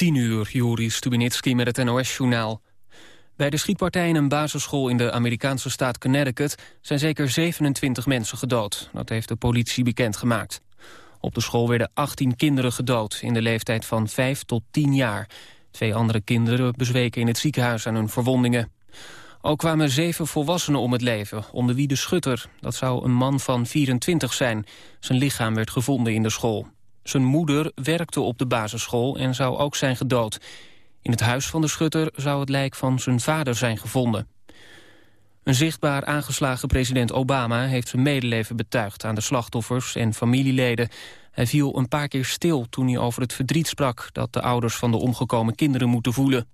10 uur, Juri Stubinitski met het NOS-journaal. Bij de schietpartij in een basisschool in de Amerikaanse staat Connecticut... zijn zeker 27 mensen gedood. Dat heeft de politie bekendgemaakt. Op de school werden 18 kinderen gedood in de leeftijd van 5 tot 10 jaar. Twee andere kinderen bezweken in het ziekenhuis aan hun verwondingen. Ook kwamen zeven volwassenen om het leven, onder wie de schutter. Dat zou een man van 24 zijn. Zijn lichaam werd gevonden in de school. Zijn moeder werkte op de basisschool en zou ook zijn gedood. In het huis van de schutter zou het lijk van zijn vader zijn gevonden. Een zichtbaar aangeslagen president Obama heeft zijn medeleven betuigd aan de slachtoffers en familieleden. Hij viel een paar keer stil toen hij over het verdriet sprak dat de ouders van de omgekomen kinderen moeten voelen.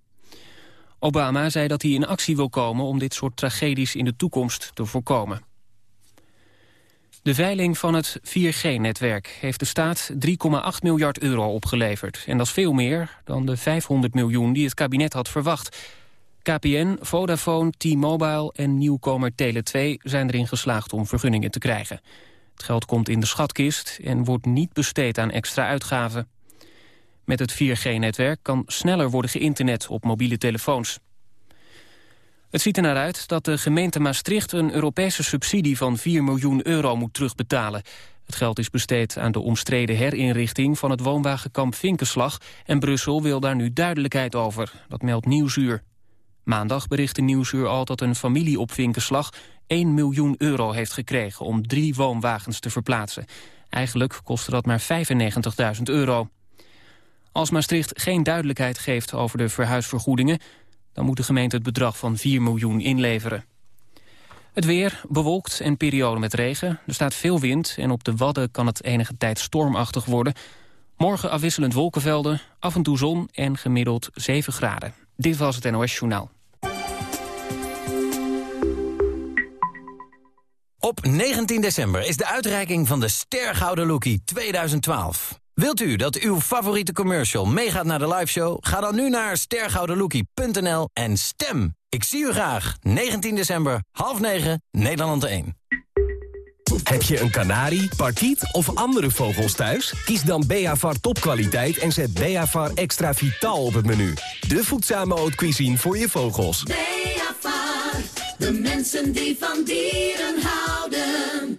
Obama zei dat hij in actie wil komen om dit soort tragedies in de toekomst te voorkomen. De veiling van het 4G-netwerk heeft de staat 3,8 miljard euro opgeleverd. En dat is veel meer dan de 500 miljoen die het kabinet had verwacht. KPN, Vodafone, T-Mobile en nieuwkomer Tele2 zijn erin geslaagd om vergunningen te krijgen. Het geld komt in de schatkist en wordt niet besteed aan extra uitgaven. Met het 4G-netwerk kan sneller worden geïnternet op mobiele telefoons. Het ziet er naar uit dat de gemeente Maastricht een Europese subsidie van 4 miljoen euro moet terugbetalen. Het geld is besteed aan de omstreden herinrichting van het woonwagenkamp Vinkenslag en Brussel wil daar nu duidelijkheid over. Dat meldt Nieuwsuur. Maandag berichtte Nieuwsuur al dat een familie op Vinkenslag 1 miljoen euro heeft gekregen om drie woonwagens te verplaatsen. Eigenlijk kostte dat maar 95.000 euro. Als Maastricht geen duidelijkheid geeft over de verhuisvergoedingen... dan moet de gemeente het bedrag van 4 miljoen inleveren. Het weer bewolkt en periode met regen. Er staat veel wind en op de Wadden kan het enige tijd stormachtig worden. Morgen afwisselend wolkenvelden, af en toe zon en gemiddeld 7 graden. Dit was het NOS Journaal. Op 19 december is de uitreiking van de Stergouden Lookie 2012. Wilt u dat uw favoriete commercial meegaat naar de liveshow? Ga dan nu naar stergoudenlookie.nl en stem. Ik zie u graag. 19 december, half 9, Nederland 1. Heb je een kanarie, parkiet of andere vogels thuis? Kies dan Beavar topkwaliteit en zet Beavar extra vitaal op het menu. De voedzame haute cuisine voor je vogels. Beavar, de mensen die van dieren houden.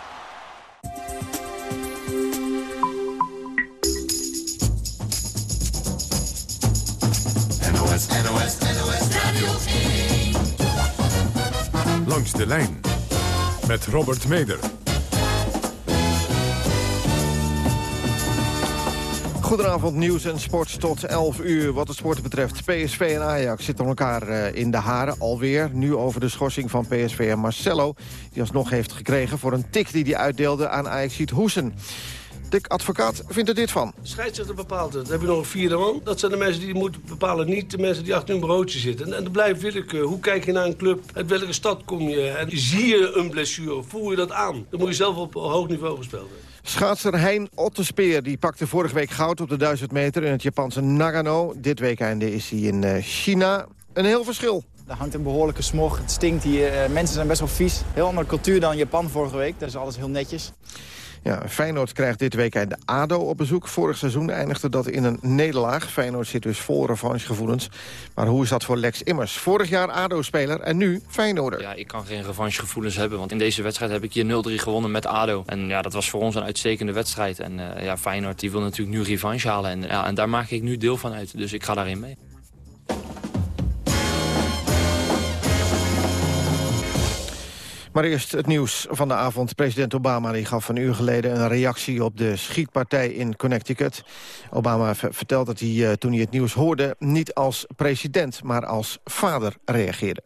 NOS, NOS, NOS Radio 1. Langs de lijn met Robert Meder. Goedenavond, nieuws en sport tot 11 uur. Wat het sport betreft, PSV en Ajax zitten elkaar eh, in de haren alweer. Nu over de schorsing van PSV en Marcelo... die alsnog heeft gekregen voor een tik die hij uitdeelde aan Ajax Hoesen. Dick Advocaat vindt er dit van. Scheidsrechter bepaalt het. Dan heb je nog een vierde man. Dat zijn de mensen die moeten bepalen. Niet de mensen die achter hun broodje zitten. En, en dan blijft willekeur. Hoe kijk je naar een club? Uit welke stad kom je? En zie je een blessure? Voel je dat aan? Dan moet je zelf op hoog niveau gespeeld hebben. Schaatser Hein Ottespeer die pakte vorige week goud op de 1000 meter in het Japanse Nagano. Dit weekende is hij in eh, China. Een heel verschil. Er hangt een behoorlijke smog, het stinkt hier. Eh, mensen zijn best wel vies. Heel andere cultuur dan Japan vorige week. Dat is alles heel netjes. Ja, Feyenoord krijgt dit weekend de ADO op bezoek. Vorig seizoen eindigde dat in een nederlaag. Feyenoord zit dus vol revanchegevoelens. Maar hoe is dat voor Lex Immers? Vorig jaar ADO-speler en nu Feyenoorder. Ja, ik kan geen revanchegevoelens hebben. Want in deze wedstrijd heb ik hier 0-3 gewonnen met ADO. En ja, dat was voor ons een uitstekende wedstrijd. En uh, ja, Feyenoord die wil natuurlijk nu revanche halen. En, ja, en daar maak ik nu deel van uit. Dus ik ga daarin mee. Maar eerst het nieuws van de avond. President Obama die gaf een uur geleden een reactie op de schietpartij in Connecticut. Obama vertelt dat hij uh, toen hij het nieuws hoorde... niet als president, maar als vader reageerde.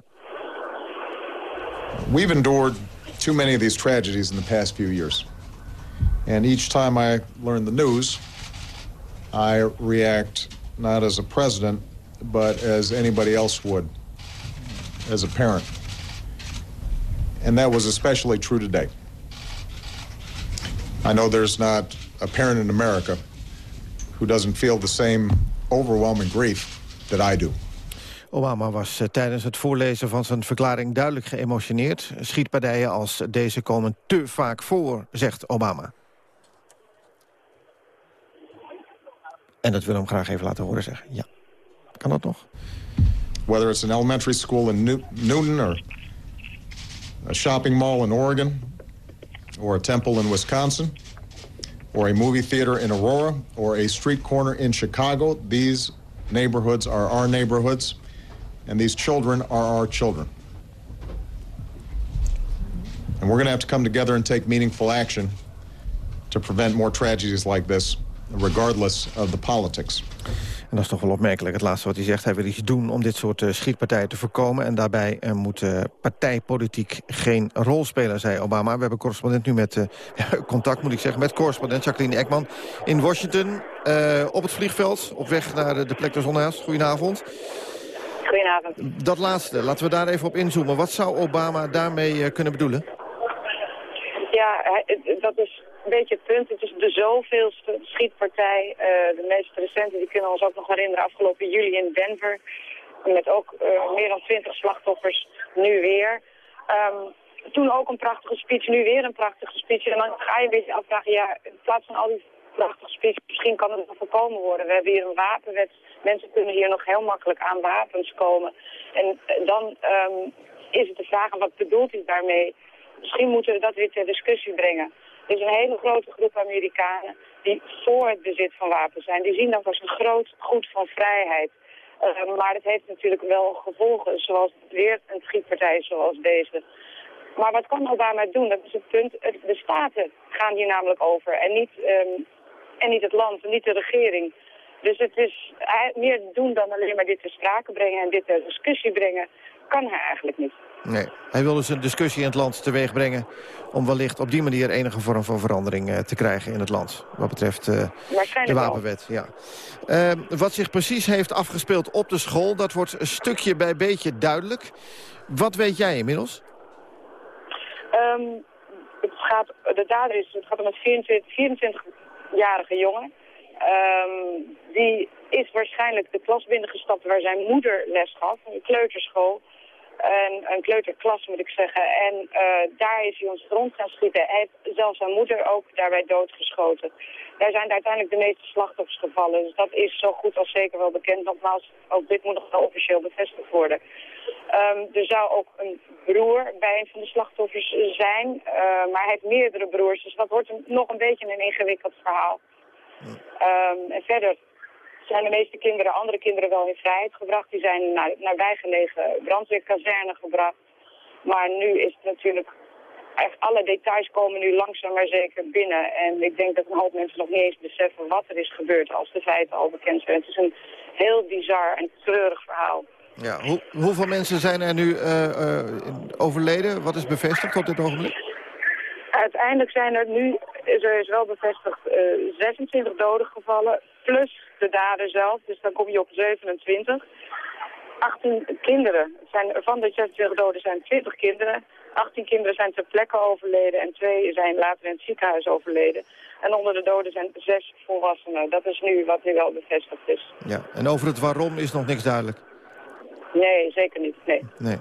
We've endured too many of these tragedies in the past few years. And each time I learn the news, I react not as a president, but as anybody else would, as a parent. And that was especially true today. I know there's not a parent in America who doesn't feel the same overwhelming grief that I do. Obama was uh, tijdens het voorlezen van zijn verklaring duidelijk geëmotioneerd. Schietpartijen als deze komen te vaak voor, zegt Obama. En dat we hem graag even laten horen zeggen. Ja, kan dat nog? Whether it's an elementary school in Newton or a shopping mall in Oregon or a temple in Wisconsin or a movie theater in Aurora or a street corner in Chicago, these neighborhoods are our neighborhoods and these children are our children. And we're going to have to come together and take meaningful action to prevent more tragedies like this regardless of the politics. En dat is toch wel opmerkelijk, het laatste wat hij zegt. Hij wil iets doen om dit soort uh, schietpartijen te voorkomen. En daarbij uh, moet uh, partijpolitiek geen rol spelen, zei Obama. We hebben correspondent nu met contact, moet ik zeggen, met correspondent Jacqueline Ekman in Washington. op het vliegveld, op weg naar de plek des onheils. Goedenavond. Goedenavond. Dat laatste, laten we daar even op inzoomen. Wat zou Obama daarmee kunnen bedoelen? Ja, dat is een beetje het punt. Het is de zoveelste schietpartij. Uh, de meest recente, die kunnen ons ook nog herinneren, afgelopen juli in Denver. Met ook uh, meer dan twintig slachtoffers, nu weer. Um, toen ook een prachtige speech, nu weer een prachtige speech. En dan ga je een beetje afvragen, ja, in plaats van al die prachtige speech, misschien kan het nog voorkomen worden. We hebben hier een wapenwet. Mensen kunnen hier nog heel makkelijk aan wapens komen. En uh, dan um, is het de vraag, wat bedoelt hij daarmee? Misschien moeten we dat weer ter discussie brengen. Er is een hele grote groep Amerikanen die voor het bezit van wapens zijn. Die zien dat als een groot goed van vrijheid. Uh, maar het heeft natuurlijk wel gevolgen, zoals weer een schietpartij zoals deze. Maar wat kan Obama doen? Dat is het punt. De staten gaan hier namelijk over en niet, um, en niet het land, niet de regering. Dus het is meer doen dan alleen maar dit ter sprake brengen en dit ter discussie brengen, kan hij eigenlijk niet. Nee, hij wil dus een discussie in het land teweeg brengen... om wellicht op die manier enige vorm van verandering uh, te krijgen in het land. Wat betreft uh, de wapenwet. Ja. Uh, wat zich precies heeft afgespeeld op de school... dat wordt stukje bij beetje duidelijk. Wat weet jij inmiddels? Um, het gaat, de dader is, het gaat om een 24-jarige jongen. Um, die is waarschijnlijk de klas binnengestapt waar zijn moeder les gaf, een kleuterschool een, een kleuterklas moet ik zeggen. En uh, daar is hij ons rond gaan schieten. Hij heeft zelfs zijn moeder ook daarbij doodgeschoten. Daar zijn uiteindelijk de meeste slachtoffers gevallen. Dus dat is zo goed als zeker wel bekend. Nogmaals, ook dit moet nog wel officieel bevestigd worden. Um, er zou ook een broer bij een van de slachtoffers zijn. Uh, maar hij heeft meerdere broers. Dus dat wordt een, nog een beetje een ingewikkeld verhaal. Um, en verder zijn de meeste kinderen, andere kinderen wel in vrijheid gebracht. Die zijn naar, naar bijgelegen brandweerkazerne gebracht. Maar nu is het natuurlijk... Echt alle details komen nu langzaam maar zeker binnen. En ik denk dat een hoop mensen nog niet eens beseffen wat er is gebeurd als de feiten al bekend zijn. Het is een heel bizar en treurig verhaal. Ja, hoe, hoeveel mensen zijn er nu uh, uh, overleden? Wat is bevestigd op dit ogenblik? Uiteindelijk zijn er nu, er is wel bevestigd, uh, 26 doden gevallen, plus de dader zelf. Dus dan kom je op 27. 18 kinderen. Zijn, van de 26 doden zijn 20 kinderen. 18 kinderen zijn ter plekke overleden en twee zijn later in het ziekenhuis overleden. En onder de doden zijn zes volwassenen. Dat is nu wat nu wel bevestigd is. Ja, en over het waarom is nog niks duidelijk? Nee, zeker niet. Nee. nee.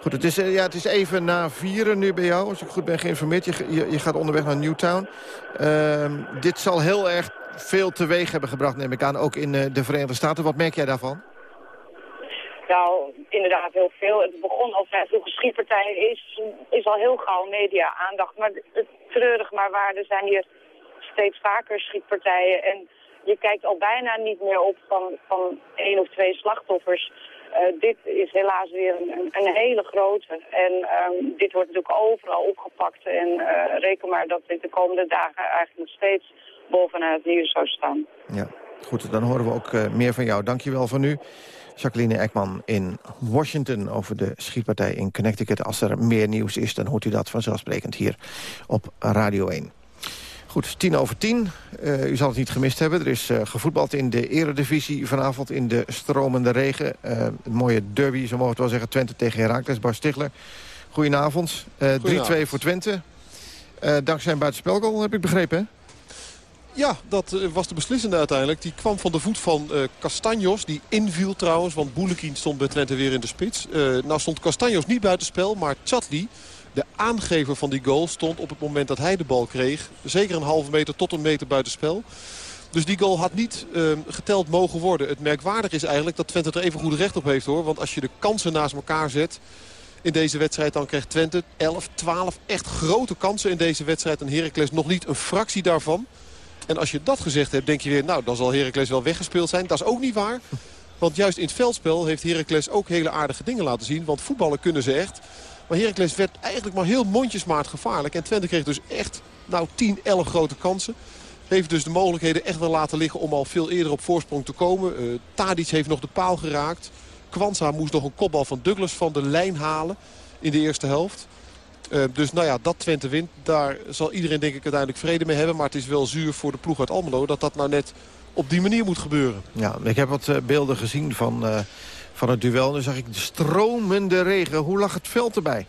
Goed, het is, eh, ja, het is even na vieren nu bij jou, als ik goed ben geïnformeerd. Je, je, je gaat onderweg naar Newtown. Uh, dit zal heel erg veel teweeg hebben gebracht, neem ik aan, ook in uh, de Verenigde Staten. Wat merk jij daarvan? Nou, inderdaad heel veel. Het begon al vrij vroeg. Schietpartijen is, is al heel gauw media-aandacht. Maar het treurig maar waar, er zijn hier steeds vaker schietpartijen. En je kijkt al bijna niet meer op van, van één of twee slachtoffers. dit is helaas weer een, een hele grote. En ehm, dit wordt natuurlijk overal opgepakt. En reken maar dat dit de komende dagen eigenlijk nog steeds bovenaan het nieuws zou staan. Ja, goed. Dan horen we ook meer van jou. Dankjewel voor nu. Jacqueline Ekman in Washington over de schietpartij in Connecticut. Als er meer nieuws is, dan hoort u dat vanzelfsprekend hier op Radio 1. Goed, tien over tien. Uh, u zal het niet gemist hebben. Er is uh, gevoetbald in de eredivisie vanavond in de stromende regen. Uh, een mooie derby, zo mogen we het wel zeggen. Twente tegen Heracles. Bart Stigler, goedenavond. 3-2 voor Twente. dankzij een buitenspelgoal, heb ik begrepen, hè? Ja, dat eh, was de beslissende uiteindelijk. Die kwam van de voet van uh, Castanjos. Die inviel trouwens, want Boulekin stond bij Twente weer in de spits. Uh, nou stond Castanjos niet buitenspel, maar Chatli, de aangever van die goal, stond op het moment dat hij de bal kreeg. Zeker een halve meter tot een meter buitenspel. Dus die goal had niet uh, geteld mogen worden. Het merkwaardig is eigenlijk dat Twente er even goed recht op heeft hoor. Want als je de kansen naast elkaar zet in deze wedstrijd... dan krijgt Twente 11, 12 echt grote kansen in deze wedstrijd. En Heracles nog niet een fractie daarvan. En als je dat gezegd hebt, denk je weer... nou, dan zal Heracles wel weggespeeld zijn. Dat is ook niet waar. Want juist in het veldspel heeft Heracles ook hele aardige dingen laten zien. Want voetballen kunnen ze echt. Maar Heracles werd eigenlijk maar heel mondjesmaat gevaarlijk. En Twente kreeg dus echt nou, 10, 11 grote kansen. Heeft dus de mogelijkheden echt wel laten liggen om al veel eerder op voorsprong te komen. Uh, Tadic heeft nog de paal geraakt. Kwanza moest nog een kopbal van Douglas van de lijn halen in de eerste helft. Uh, dus nou ja, dat Twente wint, daar zal iedereen denk ik uiteindelijk vrede mee hebben. Maar het is wel zuur voor de ploeg uit Almelo dat dat nou net op die manier moet gebeuren. Ja, ik heb wat uh, beelden gezien van, uh, van het duel. Dan zag ik de stromende regen. Hoe lag het veld erbij?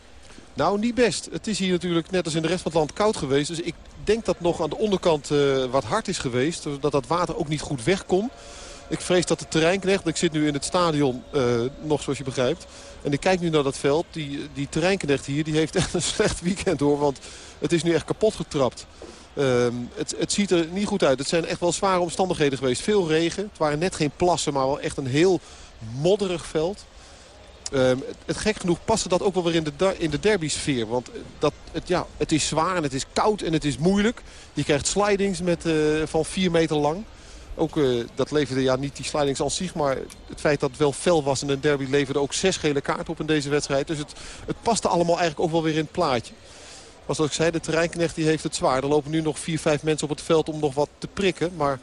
Nou, niet best. Het is hier natuurlijk net als in de rest van het land koud geweest. Dus ik denk dat nog aan de onderkant wat hard is geweest. Dat dat water ook niet goed weg kon. Ik vrees dat de terreinknecht, ik zit nu in het stadion nog zoals je begrijpt... En ik kijk nu naar dat veld. Die, die terreinknecht hier die heeft echt een slecht weekend hoor. Want het is nu echt kapot getrapt. Um, het, het, ziet er niet goed uit. Het zijn echt wel zware omstandigheden geweest. Veel regen. Het waren net geen plassen, maar wel echt een heel modderig veld. Um, het, het, gek genoeg paste dat ook wel weer in de, in de derby sfeer. Want dat, het, ja, het is zwaar en het is koud en het is moeilijk. Je krijgt slidings met, uh, van 4 meter lang. Ook, uh, dat leverde ja, niet die slidings als zich, maar het feit dat het wel fel was in een derby leverde ook zes gele kaarten op in deze wedstrijd. Dus het, het paste allemaal eigenlijk ook wel weer in het plaatje. Maar zoals ik zei, de terreinknecht die heeft het zwaar. Er lopen nu nog vier, vijf mensen op het veld om nog wat te prikken. Maar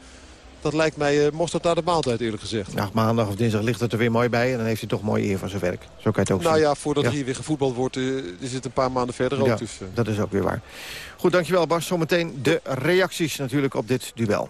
dat lijkt mij uh, mosterd naar de maaltijd eerlijk gezegd. Ja, maandag of dinsdag ligt het er weer mooi bij. En dan heeft hij toch mooi eer van zijn werk. Zo kan je het ook nou zien. ja, voordat ja. hier weer gevoetbald wordt, uh, is het een paar maanden verder ook. Ja, dus, uh. dat is ook weer waar. Goed, dankjewel Bas. Zometeen de reacties natuurlijk op dit duel.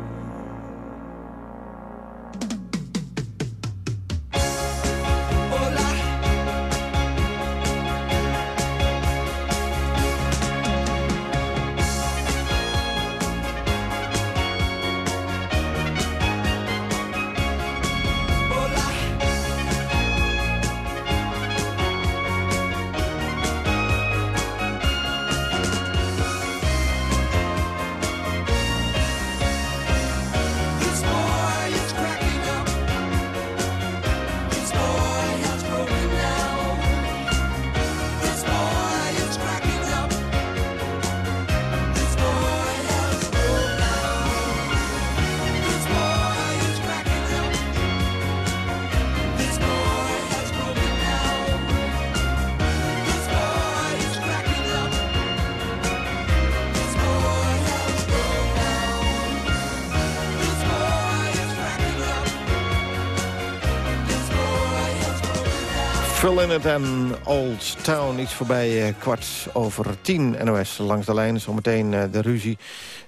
Phil Lynott en Old Town. Iets voorbij uh, kwart over tien NOS langs de lijn. Zometeen uh, de ruzie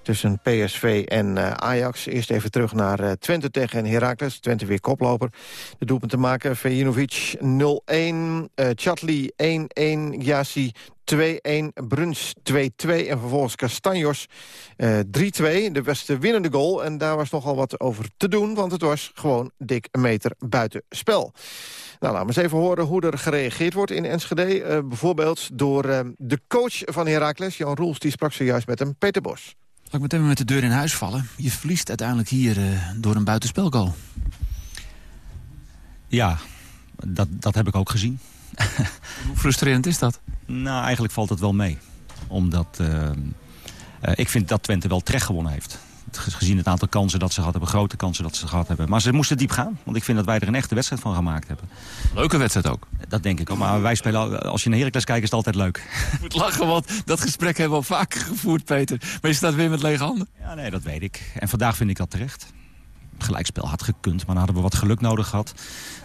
tussen PSV en uh, Ajax. Eerst even terug naar Twente tegen Heracles. Twente weer koploper. De doelpunt te maken. Vejinovic 0-1. Chatli 1-1. Yassi 2-1, Bruns 2-2 en vervolgens Castanjos uh, 3-2. De beste winnende goal en daar was nogal wat over te doen... want het was gewoon dik een meter buiten spel. Nou, laten we eens even horen hoe er gereageerd wordt in Enschede. Uh, bijvoorbeeld door uh, de coach van Heracles, Jan Roels... die sprak zojuist met hem, Peter Bos. Laat ik meteen met de deur in huis vallen. Je verliest uiteindelijk hier uh, door een buitenspelgoal. Ja, dat, dat heb ik ook gezien. Hoe frustrerend is dat? Nou, eigenlijk valt het wel mee. Omdat uh, uh, ik vind dat Twente wel terecht gewonnen heeft. Gezien het aantal kansen dat ze gehad hebben, grote kansen dat ze gehad hebben. Maar ze moesten diep gaan, want ik vind dat wij er een echte wedstrijd van gemaakt hebben. Leuke wedstrijd ook. Dat denk ik ook. Maar wij spelen, als je naar Heracles kijkt, is het altijd leuk. Ik moet lachen, want dat gesprek hebben we al vaker gevoerd, Peter. Maar je staat weer met lege handen. Ja, nee, dat weet ik. En vandaag vind ik dat terecht gelijkspel had gekund. Maar dan hadden we wat geluk nodig gehad.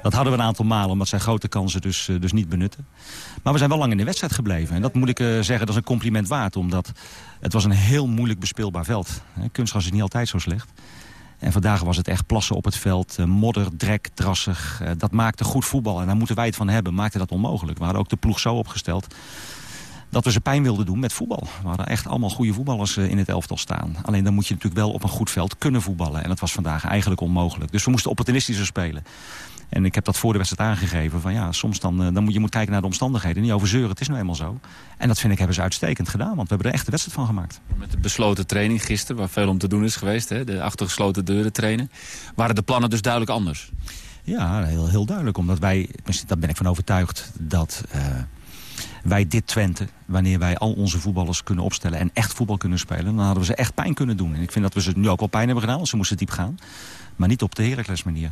Dat hadden we een aantal malen, omdat zij grote kansen dus, dus niet benutten. Maar we zijn wel lang in de wedstrijd gebleven. En dat moet ik uh, zeggen, dat is een compliment waard. Omdat het was een heel moeilijk bespeelbaar veld. Kunstgras is niet altijd zo slecht. En vandaag was het echt plassen op het veld. Uh, modder, drek, drassig. Dat maakte goed voetbal. En daar moeten wij het van hebben. Maakte dat onmogelijk. We hadden ook de ploeg zo opgesteld dat we ze pijn wilden doen met voetbal. We hadden echt allemaal goede voetballers in het elftal staan. Alleen dan moet je natuurlijk wel op een goed veld kunnen voetballen. En dat was vandaag eigenlijk onmogelijk. Dus we moesten opportunistischer spelen. En ik heb dat voor de wedstrijd aangegeven. Van ja, soms dan, dan moet je moet kijken naar de omstandigheden. Niet over zeuren, het is nou eenmaal zo. En dat vind ik hebben ze uitstekend gedaan. Want we hebben er echt een wedstrijd van gemaakt. Met de besloten training gisteren, waar veel om te doen is geweest. Hè? De achter gesloten deuren trainen. Waren de plannen dus duidelijk anders? Ja, heel, heel duidelijk. Omdat wij, daar ben ik van overtuigd, dat... Uh, wij dit Twente, wanneer wij al onze voetballers kunnen opstellen... en echt voetbal kunnen spelen, dan hadden we ze echt pijn kunnen doen. En ik vind dat we ze nu ook wel pijn hebben gedaan, want ze moesten diep gaan. Maar niet op de Heracles manier.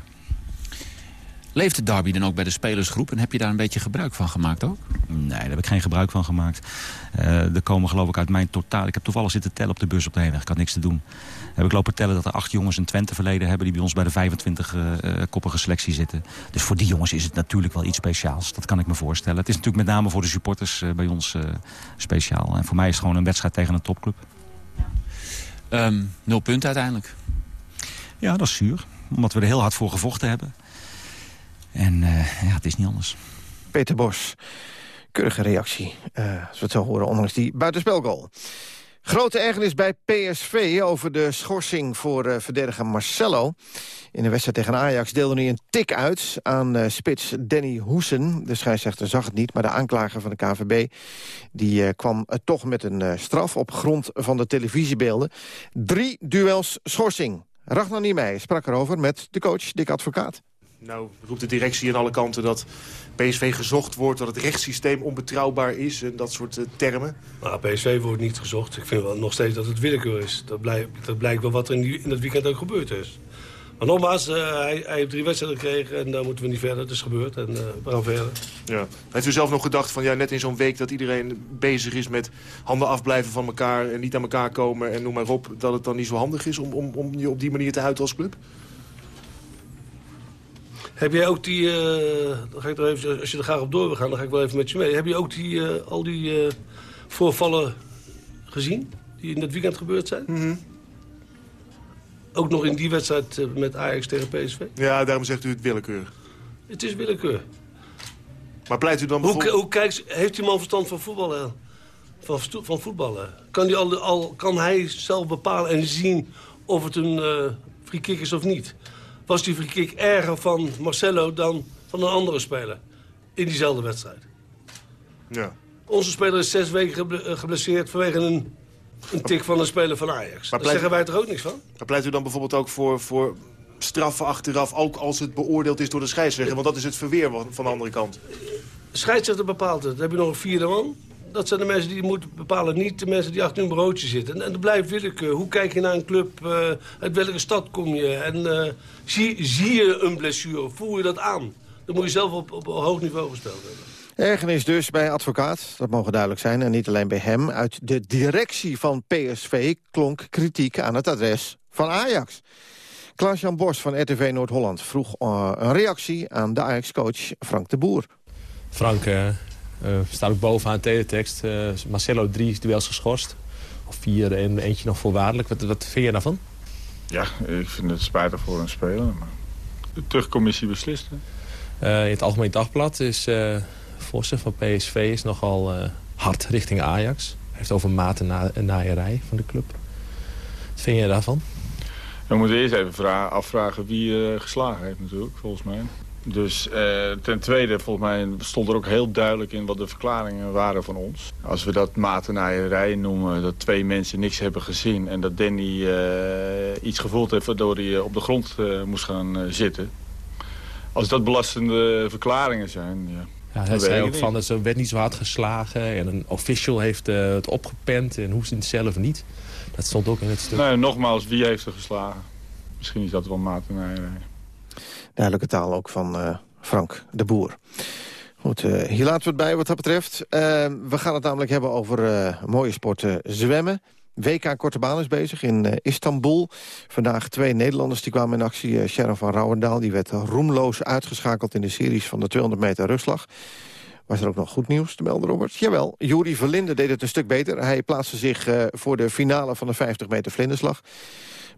Leeft de derby dan ook bij de spelersgroep? En heb je daar een beetje gebruik van gemaakt ook? Nee, daar heb ik geen gebruik van gemaakt. Uh, er komen geloof ik uit mijn totaal... Ik heb toevallig zitten tellen op de bus op de heenweg. Ik had niks te doen. Heb ik lopen tellen dat er acht jongens een Twente verleden hebben... die bij ons bij de 25-koppige uh, selectie zitten. Dus voor die jongens is het natuurlijk wel iets speciaals. Dat kan ik me voorstellen. Het is natuurlijk met name voor de supporters uh, bij ons speciaal. En voor mij is het gewoon een wedstrijd tegen een topclub. Um, nul punten uiteindelijk. Ja, dat is zuur. Omdat we er heel hard voor gevochten hebben. En uh, ja, het is niet anders. Peter Bos, keurige reactie, uh, als we het zo horen, ondanks die buitenspelgoal. Grote ergernis bij PSV over de schorsing voor uh, verdediger Marcelo. In de wedstrijd tegen Ajax deelde hij een tik uit aan uh, spits Danny Hoesen. De scheidsrechter zag het niet, maar de aanklager van de KVB... die uh, kwam toch met een straf op grond van de televisiebeelden. Drie duels schorsing. Ragnar Niemeyer sprak erover met de coach Dick Advocaat. Nou roept de directie aan alle kanten dat PSV gezocht wordt... dat het rechtssysteem onbetrouwbaar is en dat soort uh, termen. Maar PSV wordt niet gezocht. Ik vind wel nog steeds dat het willekeur is. Dat blijkt, dat blijkt wel wat er in, die, in dat weekend ook gebeurd is. Maar nogmaals, uh, hij, hij, heeft drie wedstrijden gekregen en daar moeten we niet verder. Het is gebeurd en uh, we gaan verder. Ja. Heeft u zelf nog gedacht van ja, net in zo'n week dat iedereen bezig is met handen afblijven van elkaar... en niet aan elkaar komen en noem maar op... dat het dan niet zo handig is om, om, om je op die manier te uiten als club? Heb jij ook die, uh, dan ga ik er even, als je er graag op door wil gaan, dan ga ik wel even met je mee. Heb je ook die, uh, al die uh, voorvallen gezien die in dat weekend gebeurd zijn? Mm -hmm. Ook nog in die wedstrijd met Ajax tegen PSV? Ja, daarom zegt u het willekeur. Het is willekeur. Maar pleit u dan bijvoorbeeld... Hoe, hoe kijkt, heeft die man verstand van voetballen? Van, van voetballen? Kan, die al, al, kan hij zelf bepalen en zien of het een free kick is of niet? Was die free kick erger van Marcelo dan van een andere speler. In diezelfde wedstrijd. Ja. Onze speler is zes weken geblesseerd vanwege een, een tik van een speler van Ajax. Daar zeggen wij er ook niks van. Maar pleit u dan bijvoorbeeld ook voor, voor straffen achteraf... ook als het beoordeeld is door de scheidsrechter? Want dat is het verweer van de andere kant. De scheidsrechter bepaalt het. Dan heb je nog een vierde man. Dat zijn de mensen die moeten bepalen, niet de mensen die achter hun bureautje zitten. En, en dat blijft willekeur. Hoe kijk je naar een club? Uh, uit welke stad kom je? En uh, zie, zie je een blessure? Voel je dat aan? Dan moet je zelf op, op hoog niveau gesteld hebben. Ergernis dus bij advocaat, dat mogen duidelijk zijn. En niet alleen bij hem. Uit de directie van PSV klonk kritiek aan het adres van Ajax. Klaas-Jan Bos van RTV Noord-Holland vroeg uh, een reactie aan de Ajax-coach Frank de Boer. Frank uh, staat ook bovenaan de teletext. Marcelo drie duels geschorst. Of vier en eentje nog voorwaardelijk. Wat, wat vind je daarvan? Ja, ik vind het spijtig voor een speler. Maar de terugcommissie beslist. in het Algemeen Dagblad is Vossen van PSV is nogal hard richting Ajax. Hij heeft over maten en naaierij van de club. Wat vind je daarvan? We moeten eerst even afvragen wie uh, geslagen heeft natuurlijk, volgens mij. Dus uh, ten tweede, volgens mij stond er ook heel duidelijk in wat de verklaringen waren van ons. Als we dat matenaaierij noemen, dat twee mensen niks hebben gezien... en dat Danny uh, iets gevoeld heeft waardoor hij op de grond moest gaan zitten. Als dat belastende verklaringen zijn, ja, ja, hij zei ook van, dat ze werd niet zo hard geslagen en een official heeft het opgepend en Hoestin zelf niet. Dat stond ook in het stuk. Nee, nogmaals, wie heeft er geslagen? Misschien is dat wel matenij. Duidelijke taal ook van uh, Frank de Boer. Goed, uh, hier laten we het bij wat dat betreft. Uh, we gaan het namelijk hebben over mooie sporten zwemmen. WK Korte Baan is bezig in Istanbul. Vandaag twee Nederlanders die kwamen in actie. Sharon van Rouwendaal die werd roemloos uitgeschakeld... in de series van de 200 meter rustslag. Was er ook nog goed nieuws te melden, Robert? Jawel, Juri Verlinde deed het een stuk beter. Hij plaatste zich voor de finale van de 50 meter vlinderslag.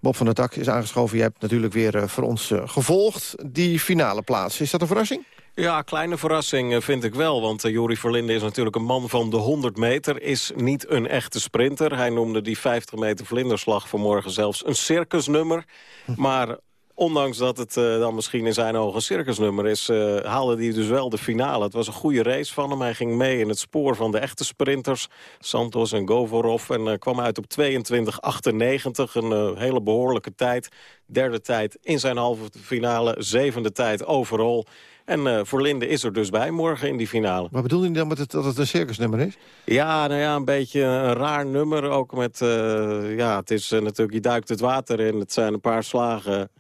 Bob van der Tak is aangeschoven. Je hebt natuurlijk weer uh, voor ons uh, gevolgd die finale plaats. Is dat een verrassing? Ja, kleine verrassing vind ik wel. Want uh, Jori Verlinde is natuurlijk een man van de 100 meter. Is niet een echte sprinter. Hij noemde die 50 meter vlinderslag vanmorgen zelfs een circusnummer. Maar Ondanks dat het uh, dan misschien in zijn ogen een circusnummer is... Uh, haalde hij dus wel de finale. Het was een goede race van hem. Hij ging mee in het spoor van de echte sprinters. Santos en Govorov. En uh, kwam uit op 22.98. Een hele behoorlijke tijd. Derde tijd in zijn halve finale. Zevende tijd overal. En voor Linde is er dus bij morgen in die finale. Wat bedoel je dan met het, dat het een circusnummer is? Ja, nou ja, een beetje een raar nummer. Ook met, ja, het is natuurlijk, je duikt het water in. Het zijn een paar slagen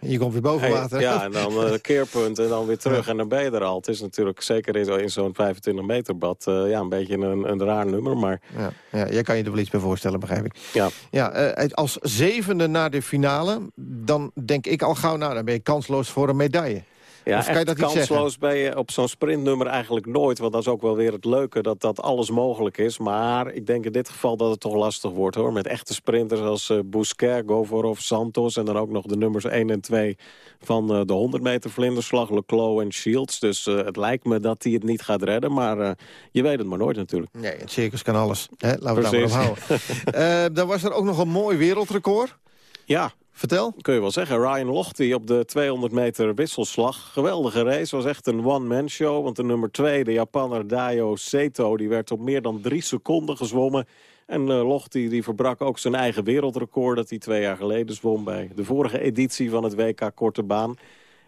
je komt weer boven water. ja, en dan uh, keerpunt en dan weer terug en dan ben je er al. Het is natuurlijk zeker in, zo'n 25 meter bad uh, ja, een beetje een, een raar nummer. Maar... Ja, ja, jij kan je er wel iets bij voorstellen, begrijp ik. Ja. Ja, uh, als zevende naar de finale, dan denk ik al gauw... nou, dan ben je kansloos voor een medaille. Ja, of echt kansloos ben je op zo'n sprintnummer eigenlijk nooit. Want dat is ook wel weer het leuke, dat dat alles mogelijk is. Maar ik denk in dit geval dat het toch lastig wordt, hoor. Met echte sprinters als uh, Govorov, Santos... en dan ook nog de nummers 1 en 2 van uh, de 100 meter vlinderslag... Leclos en Shields. Dus uh, het lijkt me dat hij het niet gaat redden. Maar je weet het maar nooit natuurlijk. Nee, het circus kan alles. Hè? Laten we het daar maar op houden. dan was er ook nog een mooi wereldrecord. Ja, Vertel. Kun je wel zeggen. Ryan Lochte op de 200 meter wisselslag. Geweldige race. Was echt een one-man show. Want de nummer 2, de Japaner Dayo Seto... die werd op meer dan drie seconden gezwommen. En uh, Lochte die verbrak ook zijn eigen wereldrecord... dat hij twee jaar geleden zwom bij de vorige editie van het WK Korte Baan.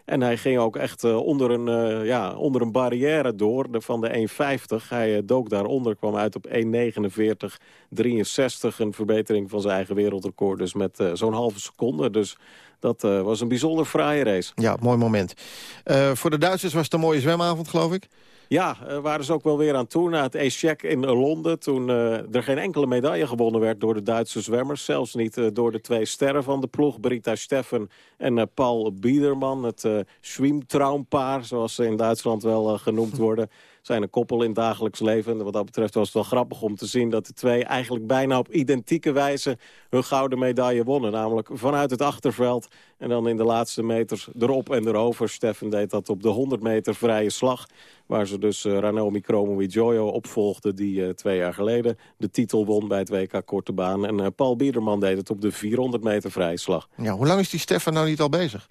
En hij ging ook echt uh, onder, een, uh, ja, onder een barrière door van de 1,50. Hij uh, dook daaronder, kwam uit op 1,49,63. Een verbetering van zijn eigen wereldrecord. Dus met zo'n halve seconde. Dus dat was een bijzonder fraaie race. Ja, mooi moment. voor de Duitsers was het een mooie zwemavond, geloof ik. Ja, uh, waren ze ook wel weer aan toe na het Ace in Londen. Toen uh, er geen enkele medaille gewonnen werd door de Duitse zwemmers. Zelfs niet uh, door de twee sterren van de ploeg. Brita Steffen en Paul Biederman. Het uh, zoals ze in Duitsland wel genoemd worden zijn een koppel in het dagelijks leven. En wat dat betreft was het wel grappig om te zien dat de twee eigenlijk bijna op identieke wijze hun gouden medaille wonnen. Namelijk vanuit het achterveld en dan in de laatste meters erop en erover. Steffen deed dat op de 100 meter vrije slag. Waar ze dus uh, Ranomi Kromowidjojo opvolgde die uh, twee jaar geleden de titel won bij het WK Korte Baan. En uh, Paul Biederman deed het op de 400 meter vrije slag. Ja, hoe lang is die Steffen nou niet al bezig?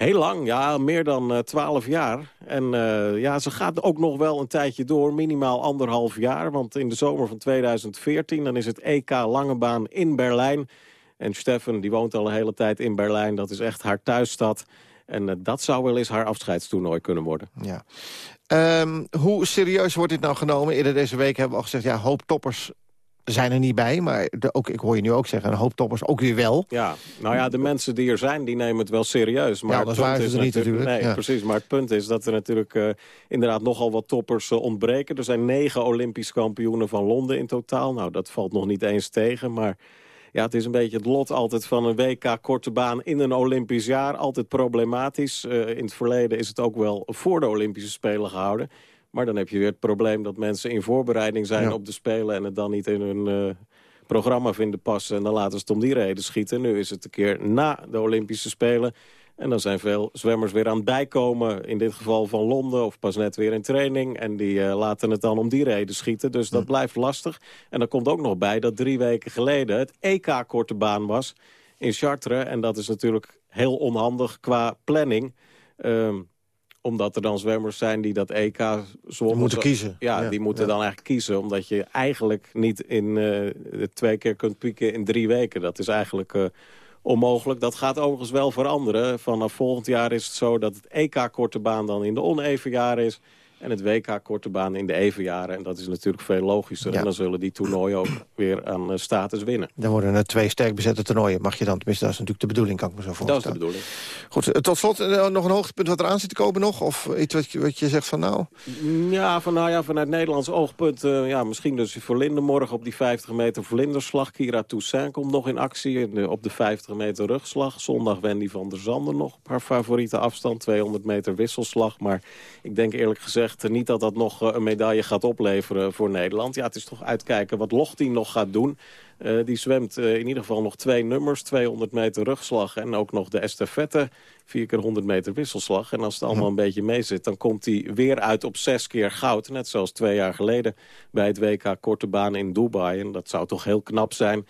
Heel lang, ja, meer dan twaalf jaar. En uh, ja, ze gaat ook nog wel een tijdje door, minimaal anderhalf jaar. Want in de zomer van 2014, dan is het EK Langebaan in Berlijn. En Steffen, die woont al een hele tijd in Berlijn. Dat is echt haar thuisstad. En uh, dat zou wel eens haar afscheidstoernooi kunnen worden. Ja. Um, hoe serieus wordt dit nou genomen? Eerder deze week hebben we al gezegd... ja, hoop toppers zijn er niet bij, maar de, ook, ik hoor je nu ook zeggen... een hoop toppers ook weer wel. Ja, nou ja, de mensen die er zijn, die nemen het wel serieus. Maar ja, dat waren ze er niet natuurlijk. Nee, ja. precies. Maar het punt is dat er natuurlijk uh, inderdaad nogal wat toppers uh, ontbreken. Er zijn negen Olympisch kampioenen van Londen in totaal. Nou, dat valt nog niet eens tegen, maar... Ja, het is een beetje het lot altijd van een WK korte baan in een Olympisch jaar. Altijd problematisch. Uh, in het verleden is het ook wel voor de Olympische Spelen gehouden. Maar dan heb je weer het probleem dat mensen in voorbereiding zijn op de Spelen... en het dan niet in hun uh, programma vinden passen. En dan laten ze het om die reden schieten. Nu is het een keer na de Olympische Spelen. En dan zijn veel zwemmers weer aan het bijkomen. In dit geval van Londen of pas net weer in training. En die uh, laten het dan om die reden schieten. Dus dat hm. blijft lastig. En dan komt ook nog bij dat drie weken geleden het EK korte baan was in Chartres. En dat is natuurlijk heel onhandig qua planning. Um, omdat er dan zwemmers zijn die dat EK zwommen. moeten kiezen. Ja, die moeten dan eigenlijk kiezen. Omdat je eigenlijk niet in uh, twee keer kunt pieken in drie weken. Dat is eigenlijk uh, onmogelijk. Dat gaat overigens wel veranderen. Vanaf volgend jaar is het zo dat het EK korte baan dan in de oneven jaren is en het WK korte baan in de evenjaren. En dat is natuurlijk veel logischer. En dan zullen die toernooien ook weer aan uh, status winnen. Dan worden het twee sterk bezette toernooien. Mag je dan, tenminste, dat is natuurlijk de bedoeling, kan ik me zo voorstellen. Dat is de bedoeling. Goed, eh, tot slot uh, nog een hoogtepunt wat eraan zit te komen nog? Of iets wat je, wat je zegt van nou? Ja, van, nou ja, vanuit Nederlands oogpunt, uh, ja, misschien dus voor Linden morgen op die 50 meter vlinderslag. Kira Toussaint komt nog in actie op de 50 meter rugslag. Zondag Wendy van der Zanden nog op haar favoriete afstand. 200 meter wisselslag. Maar ik denk eerlijk gezegd niet dat dat nog eh, een medaille gaat opleveren voor Nederland. Ja, het is toch uitkijken wat Lochtin nog gaat doen. Uh, die zwemt uh, in ieder geval nog twee nummers. 200 meter rugslag en ook nog de estafette. 4 keer 100 meter wisselslag. En als het allemaal een beetje mee zit... dan komt hij weer uit op zes keer goud. Net zoals twee jaar geleden bij het WK Korte Baan in Dubai. En dat zou toch heel knap zijn...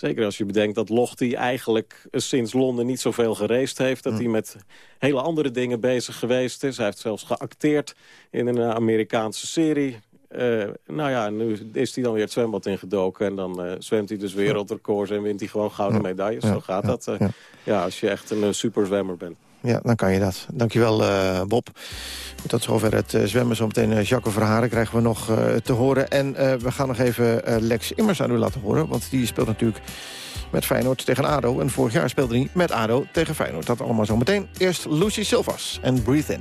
Zeker als je bedenkt dat Lochte eigenlijk sinds Londen niet zoveel gereisd heeft. Dat hij met hele andere dingen bezig geweest is. Hij heeft zelfs geacteerd in een Amerikaanse serie. Uh, nou ja, nu is hij dan weer het zwembad ingedoken. En dan uh, zwemt hij dus wereldrecords en wint hij gewoon gouden medailles. Zo gaat dat. Uh, ja, als je echt een superzwemmer bent ja, dan kan je dat. Dankjewel, uh, Bob. Tot zover het uh, zwemmen. Zometeen uh, Jacques Verharen krijgen we nog te horen. En we gaan nog even Lex Immers aan u laten horen. Want die speelt natuurlijk met Feyenoord tegen ADO. En vorig jaar speelde hij met ADO tegen Feyenoord. Dat allemaal zometeen. Eerst Lucy Silvas en Breathe In.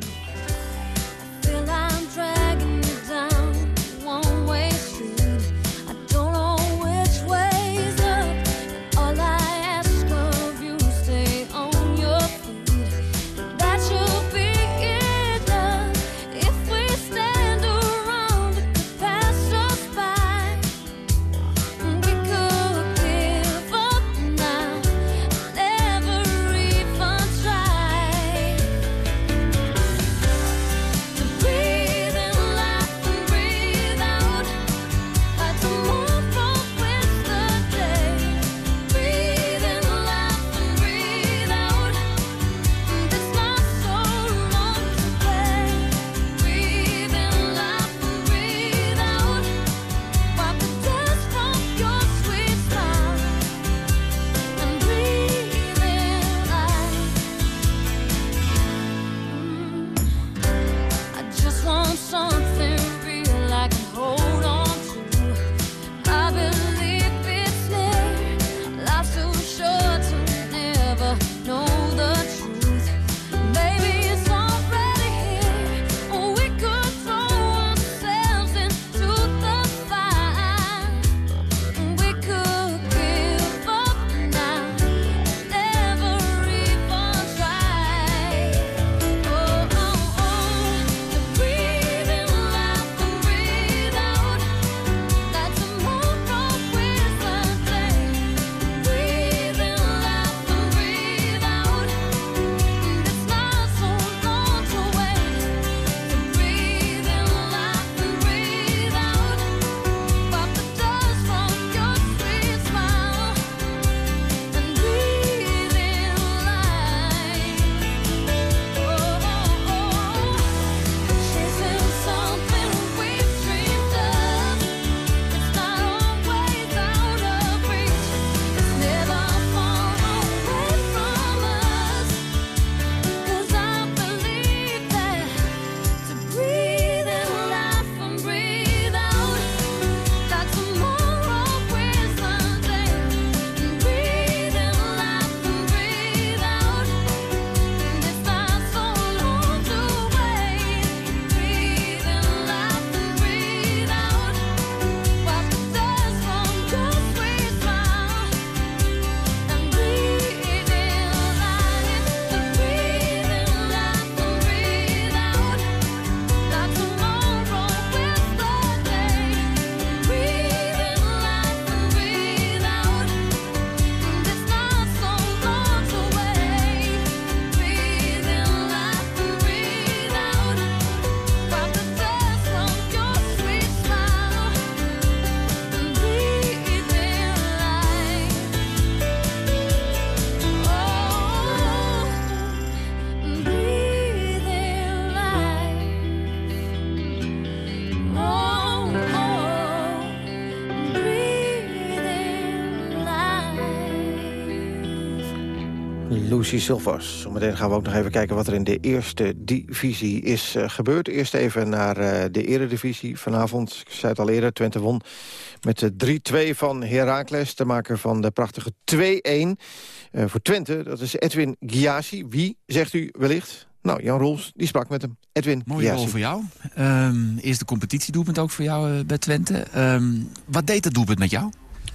Lucy Silvers. Zometeen gaan we ook nog even kijken wat er in de eerste divisie is uh, gebeurd. Eerst even naar uh, de eredivisie vanavond. Ik zei het al eerder, Twente won met de 3-2 van Heracles. De maker van de prachtige 2-1. Uh, voor Twente, dat is Edwin Giasi. Wie, zegt u wellicht? Nou, Jan Roels, die sprak met hem. Edwin Mooie rol voor jou. Um, eerste competitiedoelpunt ook voor jou uh, bij Twente. Um, wat deed dat doelpunt met jou?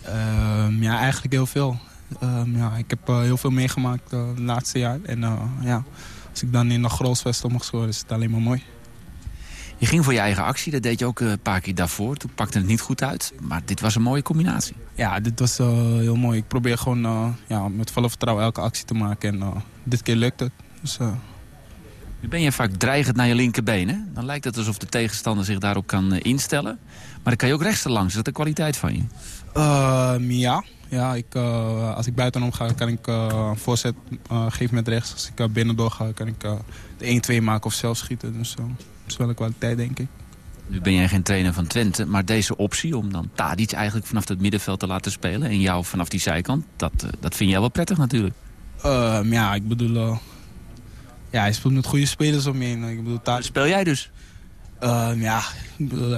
Um, ja, eigenlijk heel veel. Ja, ik heb uh, heel veel meegemaakt uh, het laatste jaar. En ja, als ik dan in de Groosvestel mag scoren, is het alleen maar mooi. Je ging voor je eigen actie, dat deed je ook een paar keer daarvoor. Toen pakte het niet goed uit, maar dit was een mooie combinatie. Ja, dit was heel mooi. Ik probeer gewoon ja, met volle vertrouwen elke actie te maken. En dit keer lukt het. Dus, nu ben je vaak dreigend naar je linkerbeen. Hè? Dan lijkt het alsof de tegenstander zich daarop kan instellen. Maar dan kan je ook rechterlangs. Is dat de kwaliteit van je? Uh, ja. Ja ik, uh, als ik buitenom ga, kan ik een voorzet geven met rechts. Als ik binnendoor ga, kan ik de 1-2 maken of zelf schieten. Dus dat is wel een kwaliteit, denk ik. Nu ben jij geen trainer van Twente, maar deze optie om dan Tadic eigenlijk vanaf het middenveld te laten spelen... en jou vanaf die zijkant, dat, dat vind jij wel prettig natuurlijk. ja, ik bedoel, ja, hij speelt met goede spelers om je heen. Ik bedoel. Speel jij dus? Uh, ja,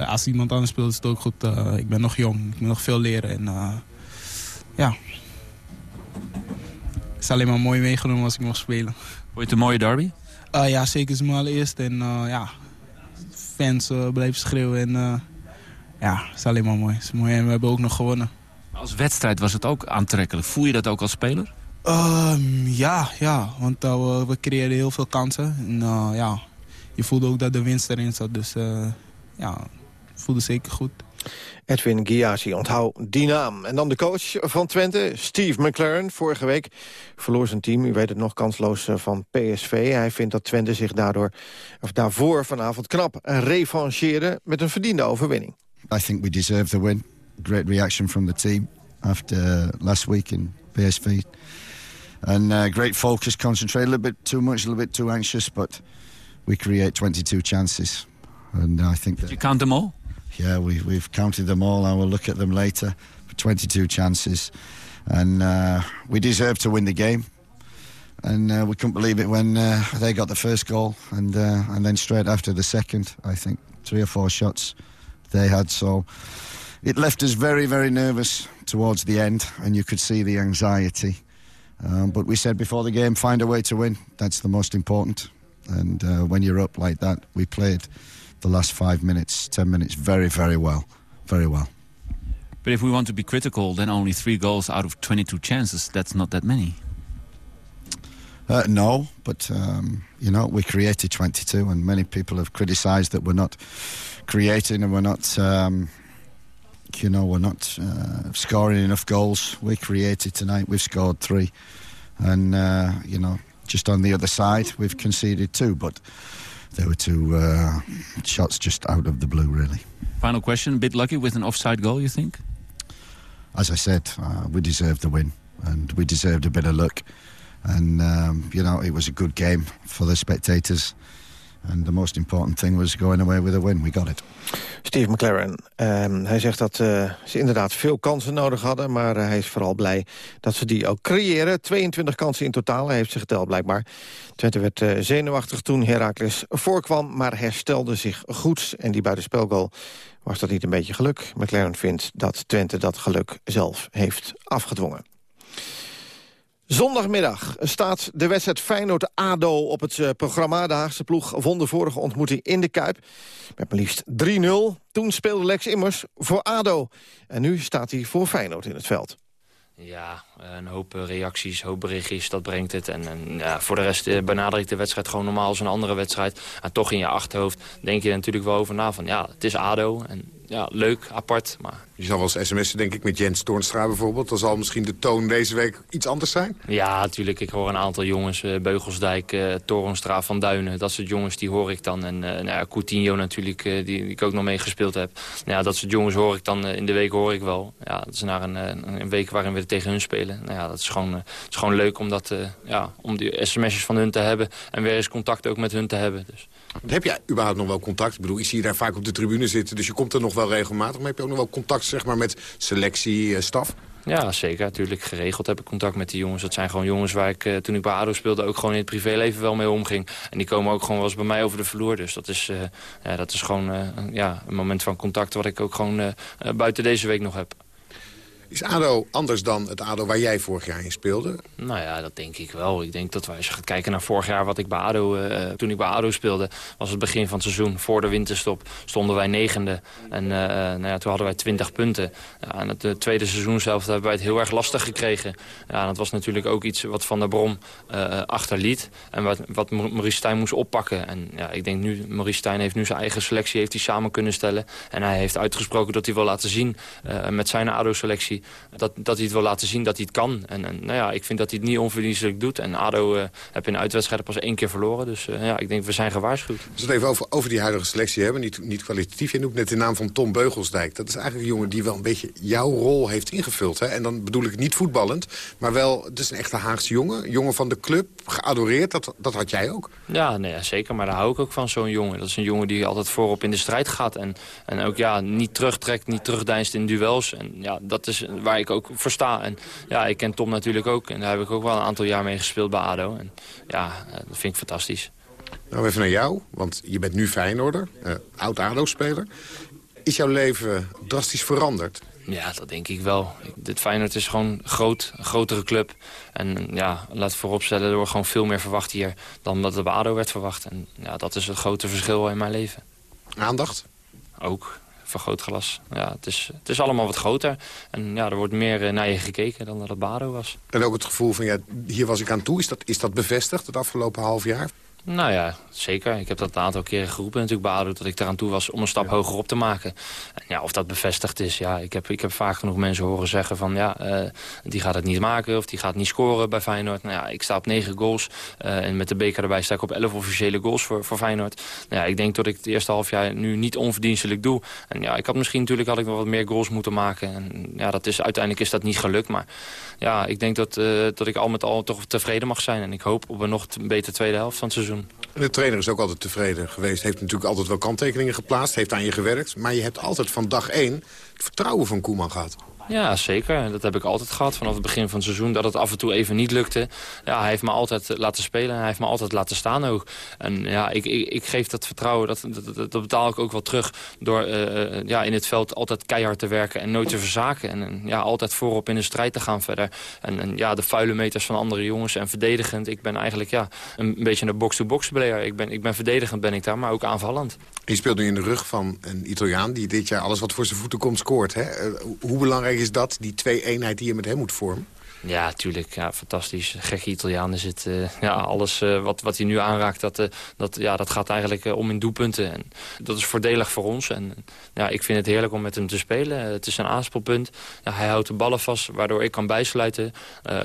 als iemand anders speelt is het ook goed. Uh, ik ben nog jong, ik moet nog veel leren. En uh, ja, het is alleen maar mooi meegenomen als ik mag spelen. Vond je het een mooie derby? ja, zeker is mijn allereerst. En ja, fans blijven schreeuwen. En ja, het is alleen maar mooi. Het is mooi. En we hebben ook nog gewonnen. Als wedstrijd was het ook aantrekkelijk. Voel je dat ook als speler? Um, ja, ja, want uh, we, creëerden heel veel kansen. En, uh, ja, je voelde ook dat de winst erin zat. Dus uh, ja, voelde zeker goed. Edwin Giasi, onthoud die naam. En dan de coach van Twente, Steve McLaren. Vorige week verloor zijn team, u weet het nog, kansloos van PSV. Hij vindt dat Twente zich daardoor, of daarvoor vanavond knap revancheerde... met een verdiende overwinning. I think we deserve the win. Great reaction from the team after last week in PSV. and uh, great focus, concentrate a little bit too much, a little bit too anxious, but we create 22 chances, and I think that Did you count them all. Yeah, we, we've counted them all. I will look at them later. 22 chances, and uh, we deserve to win the game. And uh, we couldn't believe it when uh, they got the first goal, and uh, and then straight after the second, I think three or four shots they had. So it left us very, very nervous towards the end, and you could see the anxiety. Um, but we said before the game, find a way to win. That's the most important. And uh, when you're up like that, we played the last five minutes, ten minutes very, very well. Very well. But if we want to be critical, then only three goals out of 22 chances, that's not that many. Uh, no, but, um, you know, we created 22 and many people have criticised that we're not creating and we're not... Um, you know, we're not uh, scoring enough goals. We created tonight. We've scored three. And, uh, you know, just on the other side, we've conceded two. But there were two uh, shots just out of the blue, really. Final question. A bit lucky with an offside goal, you think? As I said, uh, we deserved the win. And we deserved a bit of luck. And, um, you know, it was a good game for the spectators. And the most important thing was going away with a win. We got it. Steve McLaren, um, hij zegt dat uh, ze inderdaad veel kansen nodig hadden... maar uh, hij is vooral blij dat ze die ook creëren. 22 kansen in totaal, heeft ze geteld blijkbaar. Twente werd uh, zenuwachtig toen Heracles voorkwam... maar herstelde zich goed. En die buitenspelgoal was dat niet een beetje geluk. McLaren vindt dat Twente dat geluk zelf heeft afgedwongen. Zondagmiddag staat de wedstrijd Feyenoord-ADO op het uh, programma. De Haagse ploeg won de vorige ontmoeting in de Kuip. Met maar liefst 3-0. Toen speelde Lex Immers voor ADO. En nu staat hij voor Feyenoord in het veld. Ja, een hoop eh, reacties, hoop berichtjes, dat brengt het. En, en ja, voor de rest eh, benader ik de wedstrijd gewoon normaal als een andere wedstrijd. En toch in je achterhoofd denk je natuurlijk wel over na van... ja, het is ADO en ja, leuk, apart, maar je zal wel eens sms'en, denk ik, met Jens Toornstra bijvoorbeeld. Dan zal misschien de toon deze week iets anders zijn? Ja, natuurlijk. Ik hoor een aantal jongens. Uh, Beugelsdijk, uh, Toornstra, Van Duinen. Dat soort jongens, die hoor ik dan. En uh, nou ja, Coutinho natuurlijk, die, die, ik ook nog meegespeeld heb. Nou ja, dat soort jongens hoor ik dan in de week hoor ik wel. Ja, dat is naar een, een week waarin we tegen hun spelen. Nou ja, dat is gewoon, is gewoon leuk om, dat, ja, om die sms'jes van hun te hebben. En weer eens contact ook met hun te hebben. Dus. Heb jij überhaupt nog wel contact? Ik bedoel, ik zie je daar vaak op de tribune zitten. Dus je komt er nog wel regelmatig. Maar heb je ook nog wel contact zeg maar, met selectie, staf? Ja, zeker. Natuurlijk geregeld heb ik contact met die jongens. Dat zijn gewoon jongens waar ik toen ik bij ADO speelde... ook gewoon in het privéleven wel mee omging. En die komen ook gewoon wel eens bij mij over de vloer. Dus dat is, ja, dat is gewoon ja, een moment van contact... wat ik ook gewoon buiten deze week nog heb. Is ADO anders dan het ADO waar jij vorig jaar in speelde? Nou ja, dat denk ik wel. Ik denk dat wij, als je gaat kijken naar vorig jaar wat ik bij ADO... Uh, toen ik bij ADO speelde, was het begin van het seizoen. Voor de winterstop stonden wij negende. En uh, nou ja, toen hadden wij twintig punten. Ja, het tweede seizoen zelf hebben wij het heel erg lastig gekregen. Ja, dat was natuurlijk ook iets wat Van der Brom achterliet. En wat, wat Maurice Stijn moest oppakken. En ja, ik denk nu, Maurice Stijn heeft nu zijn eigen selectie heeft hij samen kunnen stellen. En hij heeft uitgesproken dat hij wil laten zien met zijn ADO-selectie dat, dat hij het wil laten zien dat hij het kan. En, en nou ja, ik vind dat hij het niet onverdienstelijk doet. En ADO uh, heb in de uitwedstrijden pas één keer verloren. Dus uh, ja, ik denk, we zijn gewaarschuwd. Dus het even over, over die huidige selectie hebben. Niet, niet kwalitatief. Je noemt net de naam van Tom Beugelsdijk. Dat is eigenlijk een jongen die wel een beetje jouw rol heeft ingevuld. Hè? En dan bedoel ik niet voetballend. Maar wel, het is een echte Haagse jongen. Jongen van de club, geadoreerd. Dat, dat had jij ook. Ja, nee, zeker. Maar daar hou ik ook van, zo'n jongen. Dat is een jongen die altijd voorop in de strijd gaat. En, en ook ja, niet terugtrekt, niet terugdeinst in duels. En ja, dat is waar ik ook voor sta. En ja, ik ken Tom natuurlijk ook. En daar heb ik ook wel een aantal jaar mee gespeeld bij ADO. En ja, eh, dat vind ik fantastisch. Nou, even naar jou, want je bent nu Feyenoorder, uh, oud-ADO-speler. Is jouw leven drastisch veranderd? Ja, dat denk ik wel. Dit Feyenoord is gewoon groot, een grotere club. En ja, laat vooropstellen, er wordt gewoon veel meer verwacht hier... dan dat er bij ADO werd verwacht. En ja, dat is het grote verschil in mijn leven. Aandacht? Ook vergrootglas. Ja, het, is, het is allemaal wat groter. En ja, er wordt meer eh, naar je gekeken dan dat het Bado was. En ook het gevoel van, ja, hier was ik aan toe. Is dat, is dat bevestigd het afgelopen half jaar? Nou ja, zeker. Ik heb dat een aantal keren geroepen natuurlijk bij dat ik eraan toe was om een stap hoger op te maken. En ja, of dat bevestigd is, ja, ik heb, ik heb vaak genoeg mensen horen zeggen van ja, uh, die gaat het niet maken of die gaat niet scoren bij Feyenoord. Nou ja, ik sta op negen goals uh, en met de beker erbij sta ik op elf officiële goals voor, voor Feyenoord. Nou ja, ik denk dat ik het eerste half jaar nu niet onverdienstelijk doe. En ja, ik had misschien natuurlijk had ik nog wat meer goals moeten maken. En ja, dat is, uiteindelijk is dat niet gelukt, maar ja, ik denk dat, uh, dat ik al met al toch tevreden mag zijn. En ik hoop op een nog betere tweede helft van het seizoen. De trainer is ook altijd tevreden geweest. Heeft natuurlijk altijd wel kanttekeningen geplaatst. Heeft aan je gewerkt. Maar je hebt altijd van dag één het vertrouwen van Koeman gehad. Ja, zeker. Dat heb ik altijd gehad vanaf het begin van het seizoen. Dat het af en toe even niet lukte. Ja, hij heeft me altijd laten spelen. Hij heeft me altijd laten staan ook. En ja, ik, ik, ik geef dat vertrouwen, dat, dat, betaal ik ook wel terug... door uh, ja, in het veld altijd keihard te werken en nooit te verzaken. En ja, altijd voorop in de strijd te gaan verder. En, en ja, de vuile meters van andere jongens en verdedigend. Ik ben eigenlijk ja, een, beetje een box-to-box player. Ik ben, ik ben verdedigend ben ik daar, maar ook aanvallend. Je speelt nu in de rug van een Italiaan die dit jaar alles wat voor zijn voeten komt scoort. Hè? Hoe belangrijk is dat, die twee-eenheid die je met hem moet vormen? Ja, tuurlijk. Ja, fantastisch. Gekke Italiaan is het. Uh, ja, alles uh, wat, wat hij nu aanraakt, dat, uh, dat, ja, dat gaat eigenlijk om in doelpunten. En dat is voordelig voor ons. En ja, ik vind het heerlijk om met hem te spelen. het is een aanspelpunt. Ja, hij houdt de ballen vast, waardoor ik kan bijsluiten.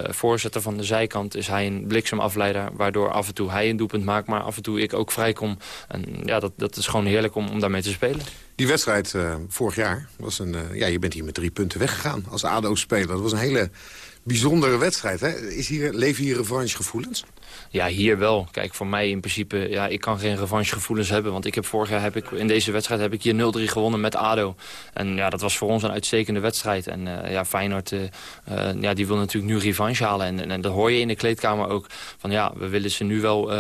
voorzitter van de zijkant is hij een bliksemafleider... waardoor af en toe hij een doelpunt maakt, maar af en toe ik ook vrijkom. En ja, dat, dat is gewoon heerlijk om, om daarmee te spelen. Die wedstrijd vorig jaar, was een, ja, je bent hier met drie punten weggegaan als ADO-speler. Dat was een hele bijzondere wedstrijd. Hè? Is hier, leven hier revanchegevoelens? Ja, hier wel. Kijk, voor mij in principe, ja, ik kan geen revanchegevoelens hebben. Want ik heb vorig jaar heb ik, in deze wedstrijd heb ik hier 0-3 gewonnen met ADO. En ja, dat was voor ons een uitstekende wedstrijd. En uh, ja, Feyenoord, uh, uh, ja, die wil natuurlijk nu revanche halen. En, en, en, dat hoor je in de kleedkamer ook. Van ja, we willen ze nu wel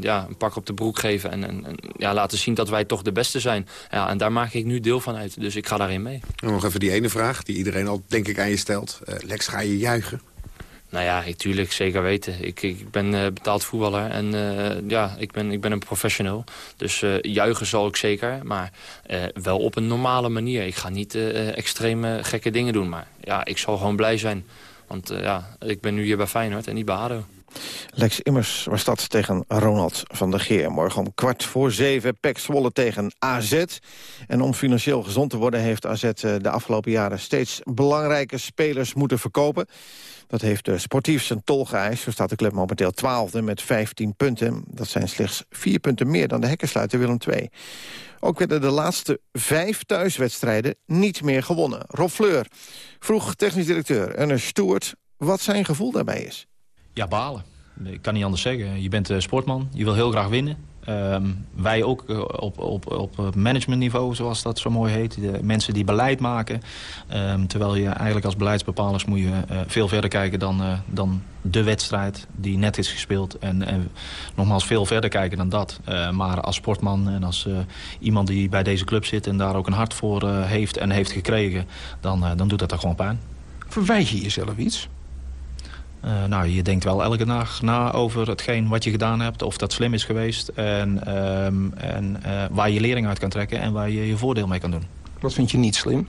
ja, een pak op de broek geven. En, en, ja, laten zien dat wij toch de beste zijn. Ja, en daar maak ik nu deel van uit. Dus ik ga daarin mee. En nog even die ene vraag die iedereen al denk ik aan je stelt. Lex, ga je juichen? Nou ja, natuurlijk, zeker weten. Ik, ik ben uh, betaald voetballer en uh, ja, ik ben, ik ben een professional. Dus uh, juichen zal ik zeker, maar wel op een normale manier. Ik ga niet extreme gekke dingen doen, maar ja, ik zal gewoon blij zijn. Want ja, ik ben nu hier bij Feyenoord en niet bij ADO. Lex Immers was dat tegen Ronald van der Geer. Morgen om kwart voor zeven, Pek Zwolle tegen AZ. En om financieel gezond te worden heeft AZ de afgelopen jaren steeds belangrijke spelers moeten verkopen. Dat heeft de sportief zijn tol geëist. Zo staat de club momenteel twaalfde met 15 punten. Dat zijn slechts vier punten meer dan de hekkensluiter Willem II. Ook werden de laatste vijf thuiswedstrijden niet meer gewonnen. Rob Fleur vroeg technisch directeur Ernest Stewart wat zijn gevoel daarbij is. Ja, balen. Ik kan niet anders zeggen. Je bent sportman, je wil heel graag winnen. Ehm, wij ook eh, op, op, op managementniveau, zoals dat zo mooi heet. De mensen die beleid maken. Ehm, terwijl je eigenlijk als beleidsbepalers moet je uh, veel verder kijken dan, uh, dan de wedstrijd die net is gespeeld. En, nogmaals veel verder kijken dan dat. Maar als sportman en als iemand die bij deze club zit... en daar ook een hart voor heeft en heeft gekregen... dan, dan doet dat er gewoon pijn. Verwijt je jezelf iets? Uh, nou, je denkt wel elke dag na over hetgeen wat je gedaan hebt. Of dat slim is geweest. En, um, en uh, waar je lering uit kan trekken. En waar je je voordeel mee kan doen. Wat vind je niet slim?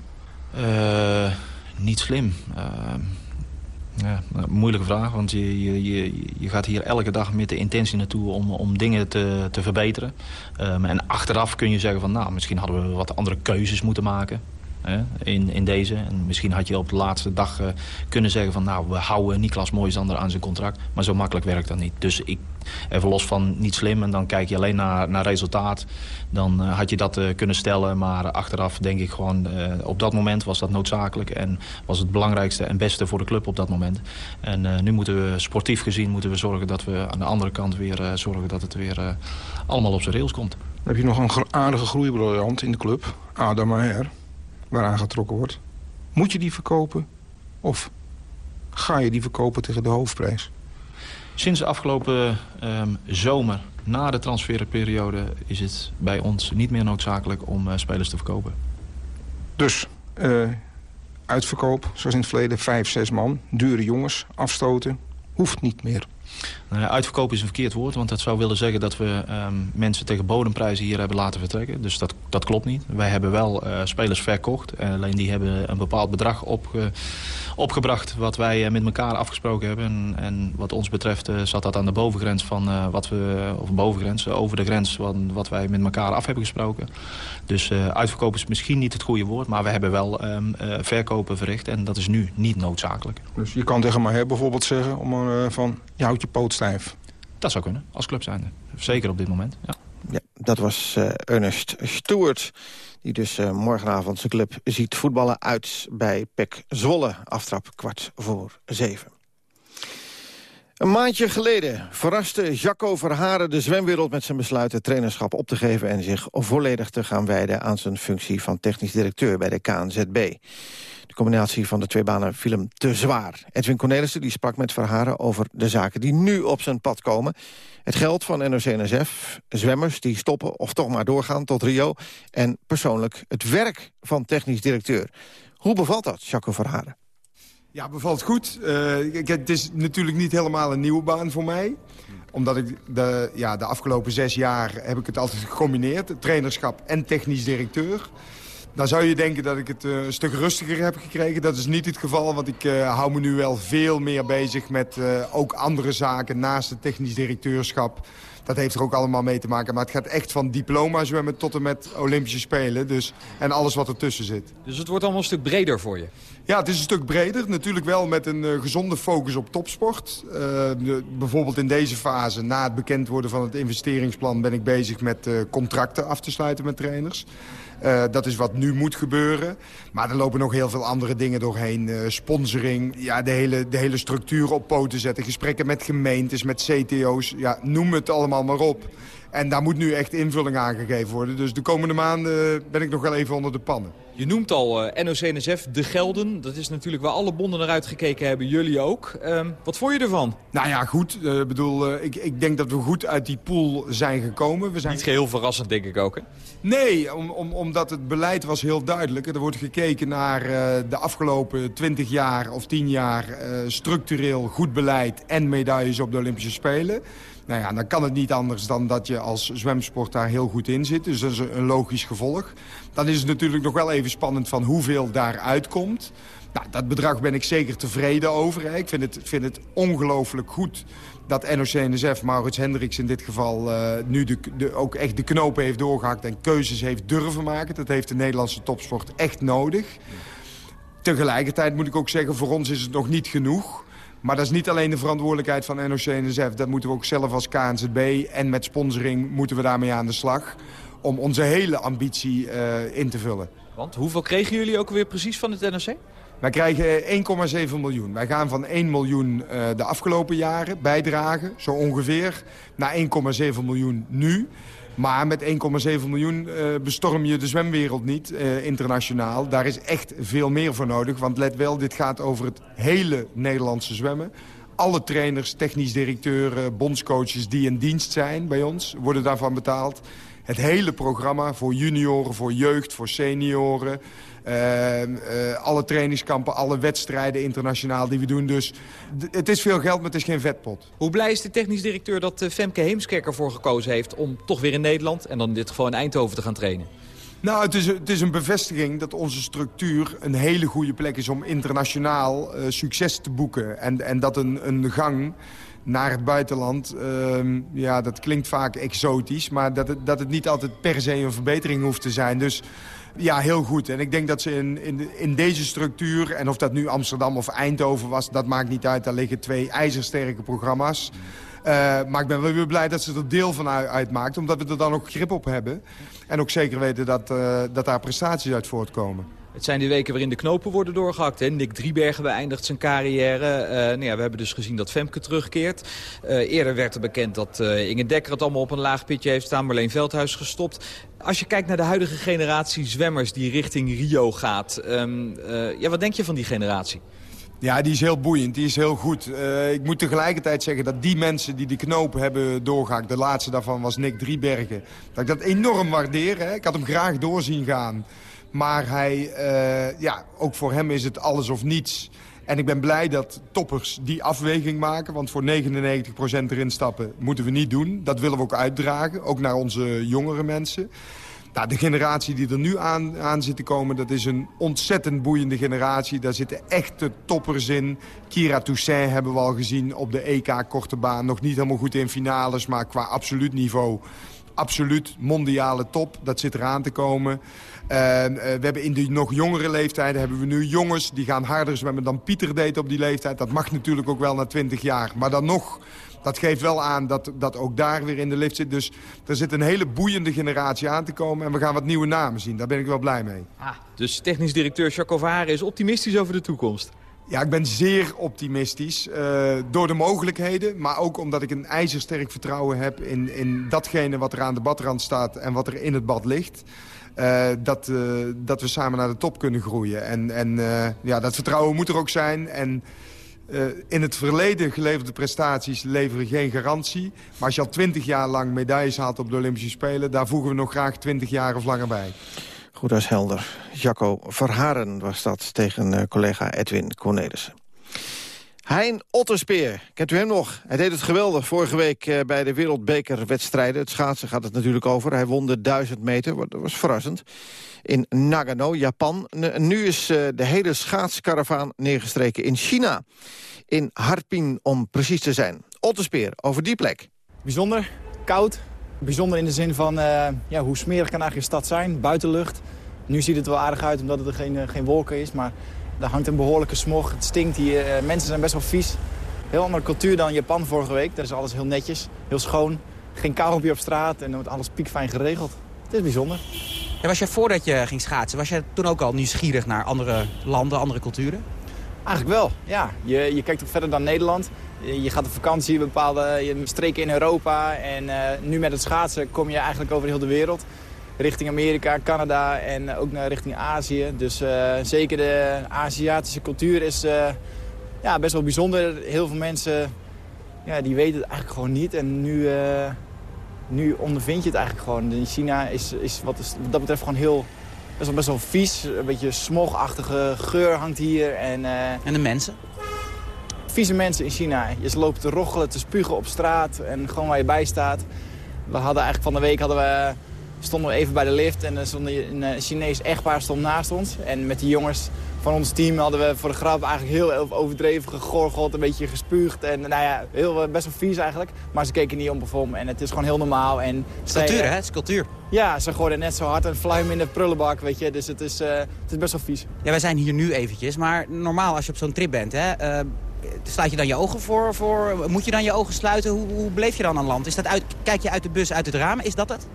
Uh, niet slim. Ehm, ja, moeilijke vraag. Want je, je, je, je gaat hier elke dag met de intentie naartoe om, om dingen te, te verbeteren. Um, en achteraf kun je zeggen van... nou, misschien hadden we wat andere keuzes moeten maken in, in deze. En misschien had je op de laatste dag uh, kunnen zeggen van... nou, we houden Niklas Mooisander aan zijn contract. Maar zo makkelijk werkt dat niet. Dus ik, even los van niet slim en dan kijk je alleen naar, naar resultaat... dan uh, had je dat uh, kunnen stellen. Maar achteraf denk ik gewoon... op dat moment was dat noodzakelijk... en was het belangrijkste en beste voor de club op dat moment. En nu moeten we sportief gezien moeten we zorgen dat we aan de andere kant weer... zorgen dat het weer allemaal op zijn rails komt. Heb je nog een aardige groeibriljant in de club. Adam Maher waaraan getrokken wordt. Moet je die verkopen of ga je die verkopen tegen de hoofdprijs? Sinds de afgelopen um, zomer, na de transferperiode... is het bij ons niet meer noodzakelijk om uh, spelers te verkopen. Dus uh, uitverkoop, zoals in het verleden, vijf, zes man. Dure jongens, afstoten, hoeft niet meer. Nou ja, uitverkoop is een verkeerd woord, want dat zou willen zeggen dat we um, mensen tegen bodemprijzen hier hebben laten vertrekken. Dus dat, dat klopt niet. Wij hebben wel uh, spelers verkocht, alleen die hebben een bepaald bedrag opge, opgebracht wat wij uh, met elkaar afgesproken hebben. En, en wat ons betreft zat dat aan de bovengrens van wat we, of bovengrens, over de grens van wat wij met elkaar af hebben gesproken. Dus uitverkoop is misschien niet het goede woord, maar we hebben wel um, verkopen verricht en dat is nu niet noodzakelijk. Dus je kan tegen mij bijvoorbeeld zeggen om, van, je houdt je poot stijf. Dat zou kunnen, als club zijnde. Zeker op dit moment, ja. Ja, dat was uh, Ernest Stewart. Die dus uh, morgenavond zijn club ziet voetballen uit bij PEC Zwolle. Aftrap kwart voor zeven. Een maandje geleden verraste Jacco Verharen de zwemwereld met zijn besluit het trainerschap op te geven en zich volledig te gaan wijden aan zijn functie van technisch directeur bij de KNZB. De combinatie van de twee banen viel hem te zwaar. Edwin Cornelissen die sprak met Verharen over de zaken die nu op zijn pad komen. Het geld van NOC-NSF, zwemmers die stoppen of toch maar doorgaan tot Rio... en persoonlijk het werk van technisch directeur. Hoe bevalt dat, Jacco Verharen? Ja, bevalt goed. Uh, het is natuurlijk niet helemaal een nieuwe baan voor mij omdat ik de, ja, de afgelopen zes jaar heb ik het altijd gecombineerd. trainerschap en technisch directeur. Dan zou je denken dat ik het uh, een stuk rustiger heb gekregen. Dat is niet het geval, want ik uh, hou me nu wel veel meer bezig met ook andere zaken naast het technisch directeurschap. Dat heeft er ook allemaal mee te maken. Maar het gaat echt van diploma zwemmen tot en met Olympische Spelen. Dus, en alles wat ertussen zit. Dus het wordt allemaal een stuk breder voor je? Ja, het is een stuk breder. Natuurlijk wel met een uh, gezonde focus op topsport. Uh, de, bijvoorbeeld in deze fase, na het bekend worden van het investeringsplan... ben ik bezig met uh, contracten af te sluiten met trainers. Dat is wat nu moet gebeuren. Maar er lopen nog heel veel andere dingen doorheen. Sponsoring, ja, de, hele, de hele structuur op poten zetten. Gesprekken met gemeentes, met CTO's. Ja, noem het allemaal maar op. En daar moet nu echt invulling aan gegeven worden. Dus de komende maanden ben ik nog wel even onder de pannen. Je noemt al uh, NOC-NSF, de gelden. Dat is natuurlijk waar alle bonden naar uitgekeken hebben. Jullie ook. Uh, wat vond je ervan? Nou ja, goed. Ik uh, bedoel, ik, ik denk dat we goed uit die pool zijn gekomen. We zijn... Niet geheel verrassend, denk ik ook, hè? Nee, om, om, omdat het beleid was heel duidelijk. Er wordt gekeken naar de afgelopen 20 jaar of 10 jaar structureel goed beleid en medailles op de Olympische Spelen. Nou ja, dan kan het niet anders dan dat je als zwemsport daar heel goed in zit. Dus dat is een logisch gevolg. Dan is het natuurlijk nog wel even spannend van hoeveel daaruit komt. Nou, dat bedrag ben ik zeker tevreden over. Ik vind het, vind het ongelooflijk goed dat NOC-NSF, Maurits Hendricks in dit geval... Uh, nu de, de, ook echt de knopen heeft doorgehakt en keuzes heeft durven maken. Dat heeft de Nederlandse topsport echt nodig. Tegelijkertijd moet ik ook zeggen, voor ons is het nog niet genoeg. Maar dat is niet alleen de verantwoordelijkheid van NOC-NSF. Dat moeten we ook zelf als KNZB en met sponsoring moeten we daarmee aan de slag. Om onze hele ambitie uh, in te vullen. Want hoeveel kregen jullie ook weer precies van het NOC? Wij krijgen 1,7 miljoen. Wij gaan van 1 miljoen uh, de afgelopen jaren bijdragen, zo ongeveer, naar 1,7 miljoen nu. Maar met 1,7 miljoen uh, bestorm je de zwemwereld niet uh, internationaal. Daar is echt veel meer voor nodig. Want let wel, dit gaat over het hele Nederlandse zwemmen. Alle trainers, technisch directeuren, bondscoaches die in dienst zijn bij ons... worden daarvan betaald. Het hele programma voor junioren, voor jeugd, voor senioren... Uh, uh, alle trainingskampen, alle wedstrijden internationaal die we doen. Dus het is veel geld, maar het is geen vetpot. Hoe blij is de technisch directeur dat uh, Femke Heemskerk ervoor gekozen heeft... om toch weer in Nederland en dan in dit geval in Eindhoven te gaan trainen? Nou, het is, het is een bevestiging dat onze structuur een hele goede plek is... om internationaal succes te boeken. En, en dat een, een gang naar het buitenland. Uh, ja, dat klinkt vaak exotisch, maar dat het, dat het niet altijd per se een verbetering hoeft te zijn. Dus ja, heel goed. En ik denk dat ze in, in, in deze structuur, en of dat nu Amsterdam of Eindhoven was... dat maakt niet uit, daar liggen twee ijzersterke programma's. Uh, maar ik ben wel weer blij dat ze er deel van uitmaakt, omdat we er dan ook grip op hebben. En ook zeker weten dat, uh, dat daar prestaties uit voortkomen. Het zijn die weken waarin de knopen worden doorgehakt. Nick Driebergen beëindigt zijn carrière. Uh, nou ja, we hebben dus gezien dat Femke terugkeert. Uh, eerder werd er bekend dat uh, Inge Dekker het allemaal op een laag pitje heeft staan. Marleen Veldhuis gestopt. Als je kijkt naar de huidige generatie zwemmers die richting Rio gaat. Um, ja, wat denk je van die generatie? Ja, die is heel boeiend, die is heel goed. Ik moet tegelijkertijd zeggen dat die mensen die die knoop hebben doorgehakt... de laatste daarvan was Nick Driebergen, dat ik dat enorm waardeer. Hè? Ik had hem graag doorzien gaan. Maar hij, uh, ja, ook voor hem is het alles of niets. En ik ben blij dat toppers die afweging maken. Want voor 99% erin stappen moeten we niet doen. Dat willen we ook uitdragen, ook naar onze jongere mensen. Nou, de generatie die er nu aan, aan zit te komen, dat is een ontzettend boeiende generatie. Daar zitten echte toppers in. Kira Toussaint hebben we al gezien op de EK korte baan. Nog niet helemaal goed in finales, maar qua absoluut niveau absoluut mondiale top. Dat zit eraan te komen. Uh, we hebben in de nog jongere leeftijden hebben we nu jongens... die gaan harder zwemmen dan Pieter deed op die leeftijd. Dat mag natuurlijk ook wel na 20 jaar. Maar dan nog, dat geeft wel aan dat, dat ook daar weer in de lift zit. Dus er zit een hele boeiende generatie aan te komen. En we gaan wat nieuwe namen zien. Daar ben ik wel blij mee. Ah, dus technisch directeur Jacques Varen is optimistisch over de toekomst. Ja, ik ben zeer optimistisch. Uh, door de mogelijkheden, maar ook omdat ik een ijzersterk vertrouwen heb... in, in datgene wat er aan de badrand staat en wat er in het bad ligt. Uh, dat, uh, dat we samen naar de top kunnen groeien. En, en ja, dat vertrouwen moet er ook zijn. En in het verleden geleverde prestaties leveren geen garantie. Maar als je al twintig jaar lang medailles haalt op de Olympische Spelen... daar voegen we nog graag twintig jaar of langer bij. Goed als helder. Jacco Verharen was dat tegen collega Edwin Cornelissen. Hein Otterspeer, kent u hem nog? Hij deed het geweldig vorige week uh, bij de wereldbekerwedstrijden. Het schaatsen gaat het natuurlijk over. Hij won de 1000 meter, dat was verrassend. In Nagano, Japan. Nu is uh, de hele schaatskaravaan neergestreken in China. In Harbin, om precies te zijn. Otterspeer, over die plek. Bijzonder, koud, Bijzonder in de zin van uh, ja, hoe smerig kan eigenlijk een stad zijn, buitenlucht. Nu ziet het wel aardig uit omdat het er geen, geen wolken is, maar er hangt een behoorlijke smog. Het stinkt hier, uh, mensen zijn best wel vies. Heel andere cultuur dan Japan vorige week. Daar is alles heel netjes, heel schoon. Geen kou op je straat en wordt alles piekfijn geregeld. Het is bijzonder. En was jij voordat je ging schaatsen, was jij toen ook al nieuwsgierig naar andere landen, andere culturen? Eigenlijk wel, ja. Je, je kijkt ook verder dan Nederland. Je gaat op vakantie in bepaalde streken in Europa. En uh, nu met het schaatsen kom je eigenlijk over heel de wereld. Richting Amerika, Canada en ook naar richting Azië. Dus uh, zeker de Aziatische cultuur is uh, ja, best wel bijzonder. Heel veel mensen ja, die weten het eigenlijk gewoon niet. En nu, nu ondervind je het eigenlijk gewoon. In China is, is wat, is wat dat betreft gewoon heel best wel, best wel vies. Een beetje smogachtige geur hangt hier. En, en de mensen? vieze mensen in China. Je lopen te roggelen, te spugen op straat en gewoon waar je bij staat. We hadden eigenlijk van de week hadden we, stonden we even bij de lift en er stond een Chinees echtpaar stond naast ons. En met die jongens van ons team hadden we voor de grap eigenlijk heel overdreven gegorgeld, een beetje gespuugd. En nou ja, heel, best wel vies eigenlijk. Maar ze keken niet om om en het is gewoon heel normaal. En het is cultuur, hè? Het is cultuur. Ja, ze gooiden net zo hard een fluim in de prullenbak, weet je. Dus het is, uh, het is best wel vies. Ja, wij zijn hier nu eventjes, maar normaal als je op zo'n trip bent, hè... Uh, Sluit je dan je ogen voor, voor? Moet je dan je ogen sluiten? Hoe, hoe bleef je dan aan land? Is dat uit, kijk je uit de bus, uit het raam? Is dat het?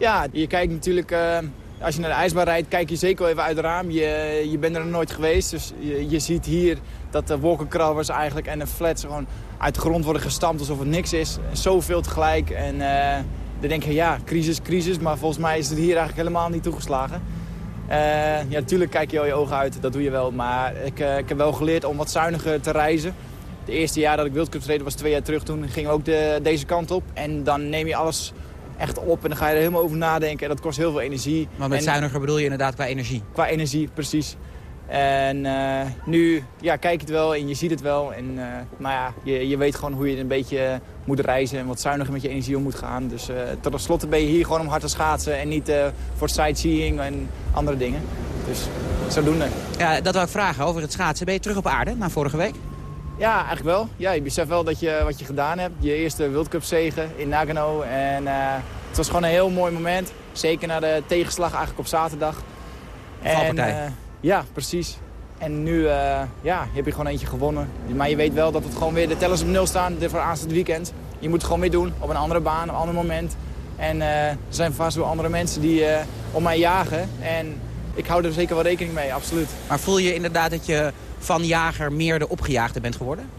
Ja, je kijkt natuurlijk uh, als je naar de ijsbaan rijdt, kijk je zeker wel even uit het raam. Je, je bent er nog nooit geweest, dus je, je ziet hier dat de wolkenkrabbers eigenlijk en de flats gewoon uit de grond worden gestampt alsof het niks is. Zoveel tegelijk. En uh, dan denk je, ja, crisis, crisis. Maar volgens mij is het hier eigenlijk helemaal niet toegeslagen. Uh, ja, natuurlijk kijk je al je ogen uit, dat doe je wel. Maar ik, ik heb wel geleerd om wat zuiniger te reizen. De eerste jaar dat ik Wildcup reden was twee jaar terug. Toen ging ook de, deze kant op. En dan neem je alles echt op en dan ga je er helemaal over nadenken. En dat kost heel veel energie. Maar met en, zuiniger bedoel je inderdaad qua energie? Qua energie, precies. En uh, nu ja, kijk je het wel en je ziet het wel. En, uh, maar ja, je, je weet gewoon hoe je een beetje moet reizen en wat zuiniger met je energie om moet gaan. Dus uh, tot slot ben je hier gewoon om hard te schaatsen en niet voor sightseeing en andere dingen. Dus zodoende. Ja, dat wil ik vragen over het schaatsen. Ben je terug op aarde na vorige week? Ja, eigenlijk wel. Ja, je beseft wel dat je wat je gedaan hebt. Je eerste World Cup zegen in Nagano. En het was gewoon een heel mooi moment. Zeker na de tegenslag eigenlijk op zaterdag. Valpartij. Ja, precies. En nu uh, ja, heb je gewoon eentje gewonnen. Maar je weet wel dat het gewoon weer de tellers op nul staan voor aanstaand weekend. Je moet het gewoon weer doen op een andere baan, op een ander moment. En er zijn vast wel andere mensen die om mij jagen. En ik hou er zeker wel rekening mee, absoluut. Maar voel je inderdaad dat je van jager meer de opgejaagde bent geworden?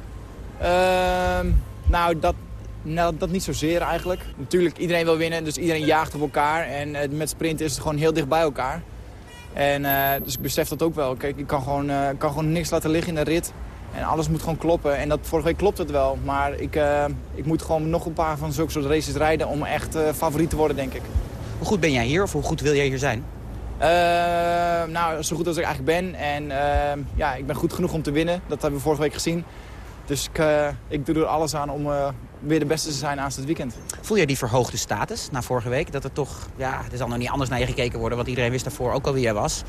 Ehm, nou, dat, nou, dat niet zozeer eigenlijk. Natuurlijk, iedereen wil winnen, dus iedereen jaagt op elkaar. En met sprinten is het gewoon heel dicht bij elkaar. En, uh, dus ik besef dat ook wel. Kijk, ik kan gewoon, uh, kan gewoon niks laten liggen in de rit. En alles moet gewoon kloppen. En dat, vorige week klopt het wel. Maar ik, ik moet gewoon nog een paar van zulke soort races rijden... om echt favoriet te worden, denk ik. Hoe goed ben jij hier? Of hoe goed wil jij hier zijn? Nou, zo goed als ik eigenlijk ben. En ja, ik ben goed genoeg om te winnen. Dat hebben we vorige week gezien. Dus ik, ik doe er alles aan om weer de beste te zijn aan het weekend. Voel jij die verhoogde status na vorige week? Dat er toch, ja, er zal nog niet anders naar je gekeken worden... want iedereen wist daarvoor ook al wie jij was.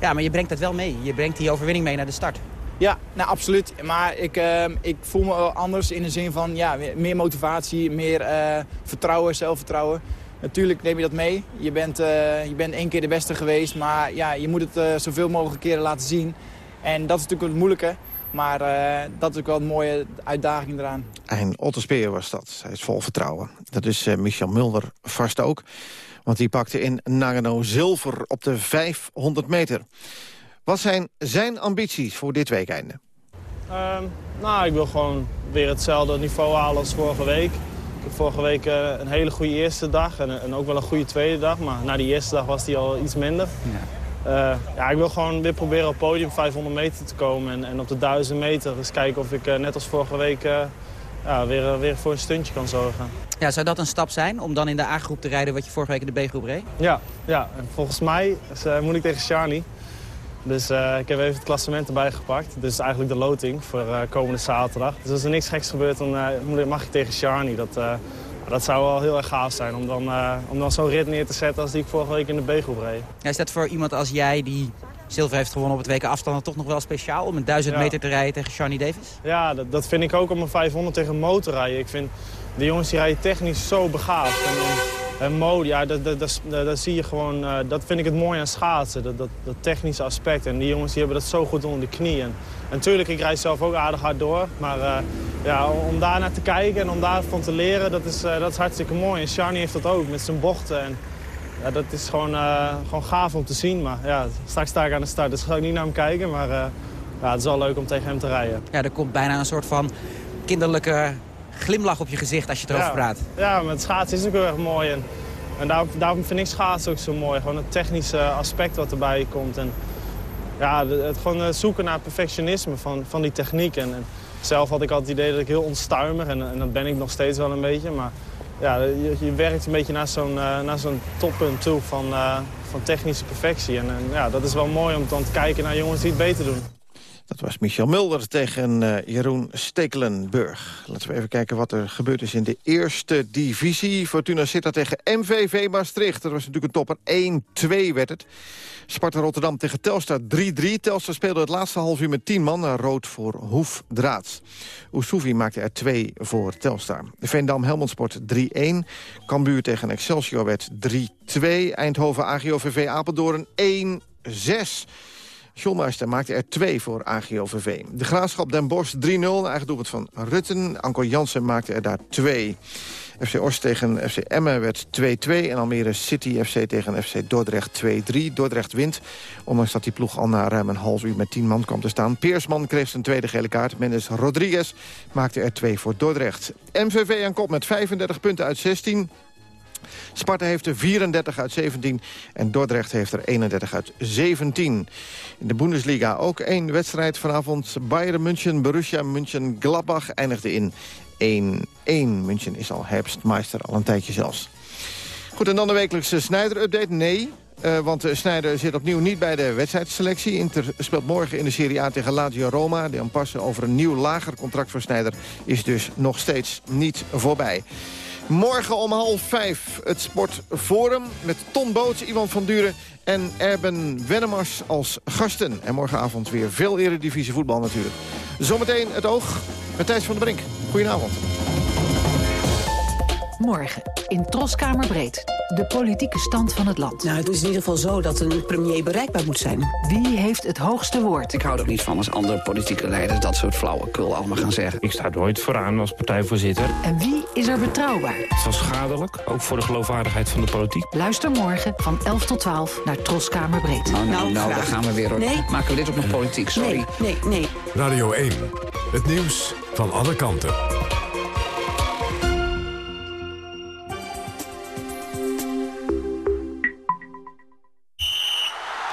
Ja, maar je brengt dat wel mee. Je brengt die overwinning mee naar de start. Ja, nou absoluut. Maar ik, uh, ik voel me anders in de zin van ja, meer motivatie, meer uh, vertrouwen, zelfvertrouwen. Natuurlijk neem je dat mee. Je bent, uh, je bent één keer de beste geweest, maar ja, je moet het zoveel mogelijk keren laten zien. En dat is natuurlijk het moeilijke. Maar uh, dat is ook wel een mooie uitdaging eraan. En Otto Speer was dat. Hij is vol vertrouwen. Dat is uh, Michel Mulder vast ook. Want die pakte in Nagano zilver op de 500 meter. Wat zijn zijn ambities voor dit weekende? Um, nou, ik wil gewoon weer hetzelfde niveau halen als vorige week. Heb vorige week uh, een hele goede eerste dag en, en, ook wel een goede tweede dag. Maar na die eerste dag was die al iets minder. Ja. Uh, ja, ik wil gewoon weer proberen op het podium 500 meter te komen. En, en op de 1000 meter eens kijken of ik uh, net als vorige week uh, ja, weer, weer voor een stuntje kan zorgen. Ja, zou dat een stap zijn om dan in de A-groep te rijden wat je vorige week in de B-groep reed? Ja, ja. En volgens mij moet ik tegen Shani. Dus ik heb even het klassement erbij gepakt. Dus eigenlijk de loting voor komende zaterdag. Dus als er niks geks gebeurt, dan mag ik tegen Shani. Dat, dat zou wel heel erg gaaf zijn om dan, om dan zo'n rit neer te zetten als die ik vorige week in de B-groep reed. Ja, is dat voor iemand als jij die zilver heeft gewonnen op het WK afstand toch nog wel speciaal om een 1000 ja. meter te rijden tegen Shawnee Davis? Ja, dat, dat vind ik ook om een 500 tegen motor rijden. Ik vind de jongens die rijden technisch zo begaafd. En, en, en mode, ja, dat, dat, dat, zie je gewoon, uh, dat vind ik het mooie aan schaatsen, dat, dat, dat technische aspect. En die jongens die hebben dat zo goed onder de knie. En, natuurlijk, ik rijd zelf ook aardig hard door. Maar uh, ja, om daar naar te kijken en om daarvan te leren, dat is, uh, dat is hartstikke mooi. En Shani heeft dat ook, met zijn bochten. En, ja, dat is gewoon, gewoon gaaf om te zien. Maar ja, straks sta ik aan de start, dus ga ik niet naar hem kijken. Maar ja, het is wel leuk om tegen hem te rijden. Ja, er komt bijna een soort van kinderlijke glimlach op je gezicht als je erover ja, praat. Ja, met schaatsen is ook heel erg mooi. En, en daarom, daarom vind ik schaatsen ook zo mooi. Gewoon het technische aspect wat erbij komt. En, ja, het gewoon zoeken naar perfectionisme van, van die techniek. En, en, zelf had ik altijd het idee dat ik heel onstuimig, en, en dat ben ik nog steeds wel een beetje. Maar ja, je, je werkt een beetje naar zo'n uh, naar zo'n toppunt toe van, uh, van technische perfectie. En, en, ja, dat is wel mooi om dan te kijken naar jongens die het beter doen. Dat was Michel Mulder tegen uh, Jeroen Stekelenburg. Laten we even kijken wat er gebeurd is in de eerste divisie. Fortuna Sittard tegen MVV Maastricht. Dat was natuurlijk een topper. 1-2 werd het. Sparta Rotterdam tegen Telstar 3-3. Telstar speelde het laatste half uur met 10 man. naar Rood voor Hoefdraad. Oesouvi maakte er 2 voor Telstar. Veendam Helmond Sport 3-1. Cambuur tegen Excelsior werd 3-2. Eindhoven AGOVV Apeldoorn 1-6. Schulmeister maakte er twee voor AGOVV. De Graafschap Den Bosch 3-0, eigen doelpunt van Rutten. Anko Jansen maakte er daar twee. FC Oost tegen FC Emmen werd 2-2. En Almere City FC tegen FC Dordrecht 2-3. Dordrecht wint, ondanks dat die ploeg al na ruim een half uur met 10 man kwam te staan. Peersman kreeg zijn tweede gele kaart. Mendes Rodriguez maakte er 2 voor Dordrecht. MVV aan kop met 35 punten uit 16. Sparta heeft er 34 uit 17 en Dordrecht heeft er 31 uit 17. In de Bundesliga ook één wedstrijd vanavond. Bayern München, Borussia München, Gladbach eindigde in 1-1. München is al herfstmeister, al een tijdje zelfs. Goed, en dan de wekelijkse Snijder-update. Nee, uh, want uh, Snijder zit opnieuw niet bij de wedstrijdselectie. Inter speelt morgen in de Serie A tegen Lazio Roma. De aanpassen over een nieuw lager contract voor Snijder is dus nog steeds niet voorbij. Morgen om half vijf het Sportforum met Ton Boots, Iwan van Duren en Erben Wennemars als gasten. En morgenavond weer veel eredivisie voetbal natuurlijk. Zometeen het oog met Thijs van der Brink. Goedenavond. Morgen in Troskamerbreed. De politieke stand van het land. Nou, het is in ieder geval zo dat een premier bereikbaar moet zijn. Wie heeft het hoogste woord? Ik hou er niet van als andere politieke leiders dat soort flauwekul allemaal gaan zeggen. Ik sta nooit vooraan als partijvoorzitter. En wie is er betrouwbaar? Het is schadelijk, ook voor de geloofwaardigheid van de politiek. Luister morgen van 11 tot 12 naar Troskamerbreed. Nou, nou, nou daar gaan we weer. Nee. Maken we dit ook nog politiek, sorry. Nee, nee, nee. Radio 1, het nieuws van alle kanten.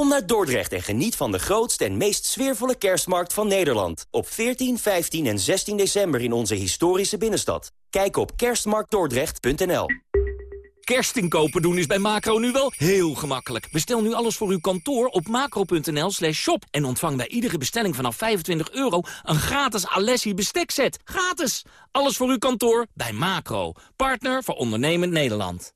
Kom naar Dordrecht en geniet van de grootste en meest sfeervolle kerstmarkt van Nederland. Op 14, 15 en 16 december in onze historische binnenstad. Kijk op kerstmarktdordrecht.nl Kerstinkopen doen is bij Macro nu wel heel gemakkelijk. Bestel nu alles voor uw kantoor op macro.nl slash shop... en ontvang bij iedere bestelling vanaf 25 euro... een gratis Alessi bestekset. Gratis! Alles voor uw kantoor bij Macro. Partner voor ondernemend Nederland.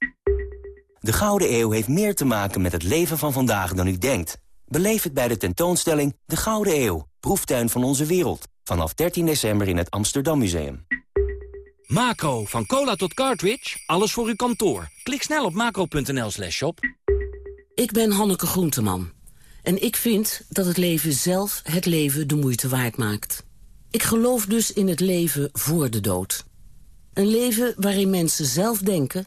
De Gouden Eeuw heeft meer te maken met het leven van vandaag dan u denkt. Beleef het bij de tentoonstelling De Gouden Eeuw, proeftuin van onze wereld. Vanaf 13 december in het Amsterdam Museum. Macro, van cola tot cartridge, alles voor uw kantoor. Klik snel op macro.nl slash shop. Ik ben Hanneke Groenteman. En ik vind dat het leven zelf het leven de moeite waard maakt. Ik geloof dus in het leven voor de dood. Een leven waarin mensen zelf denken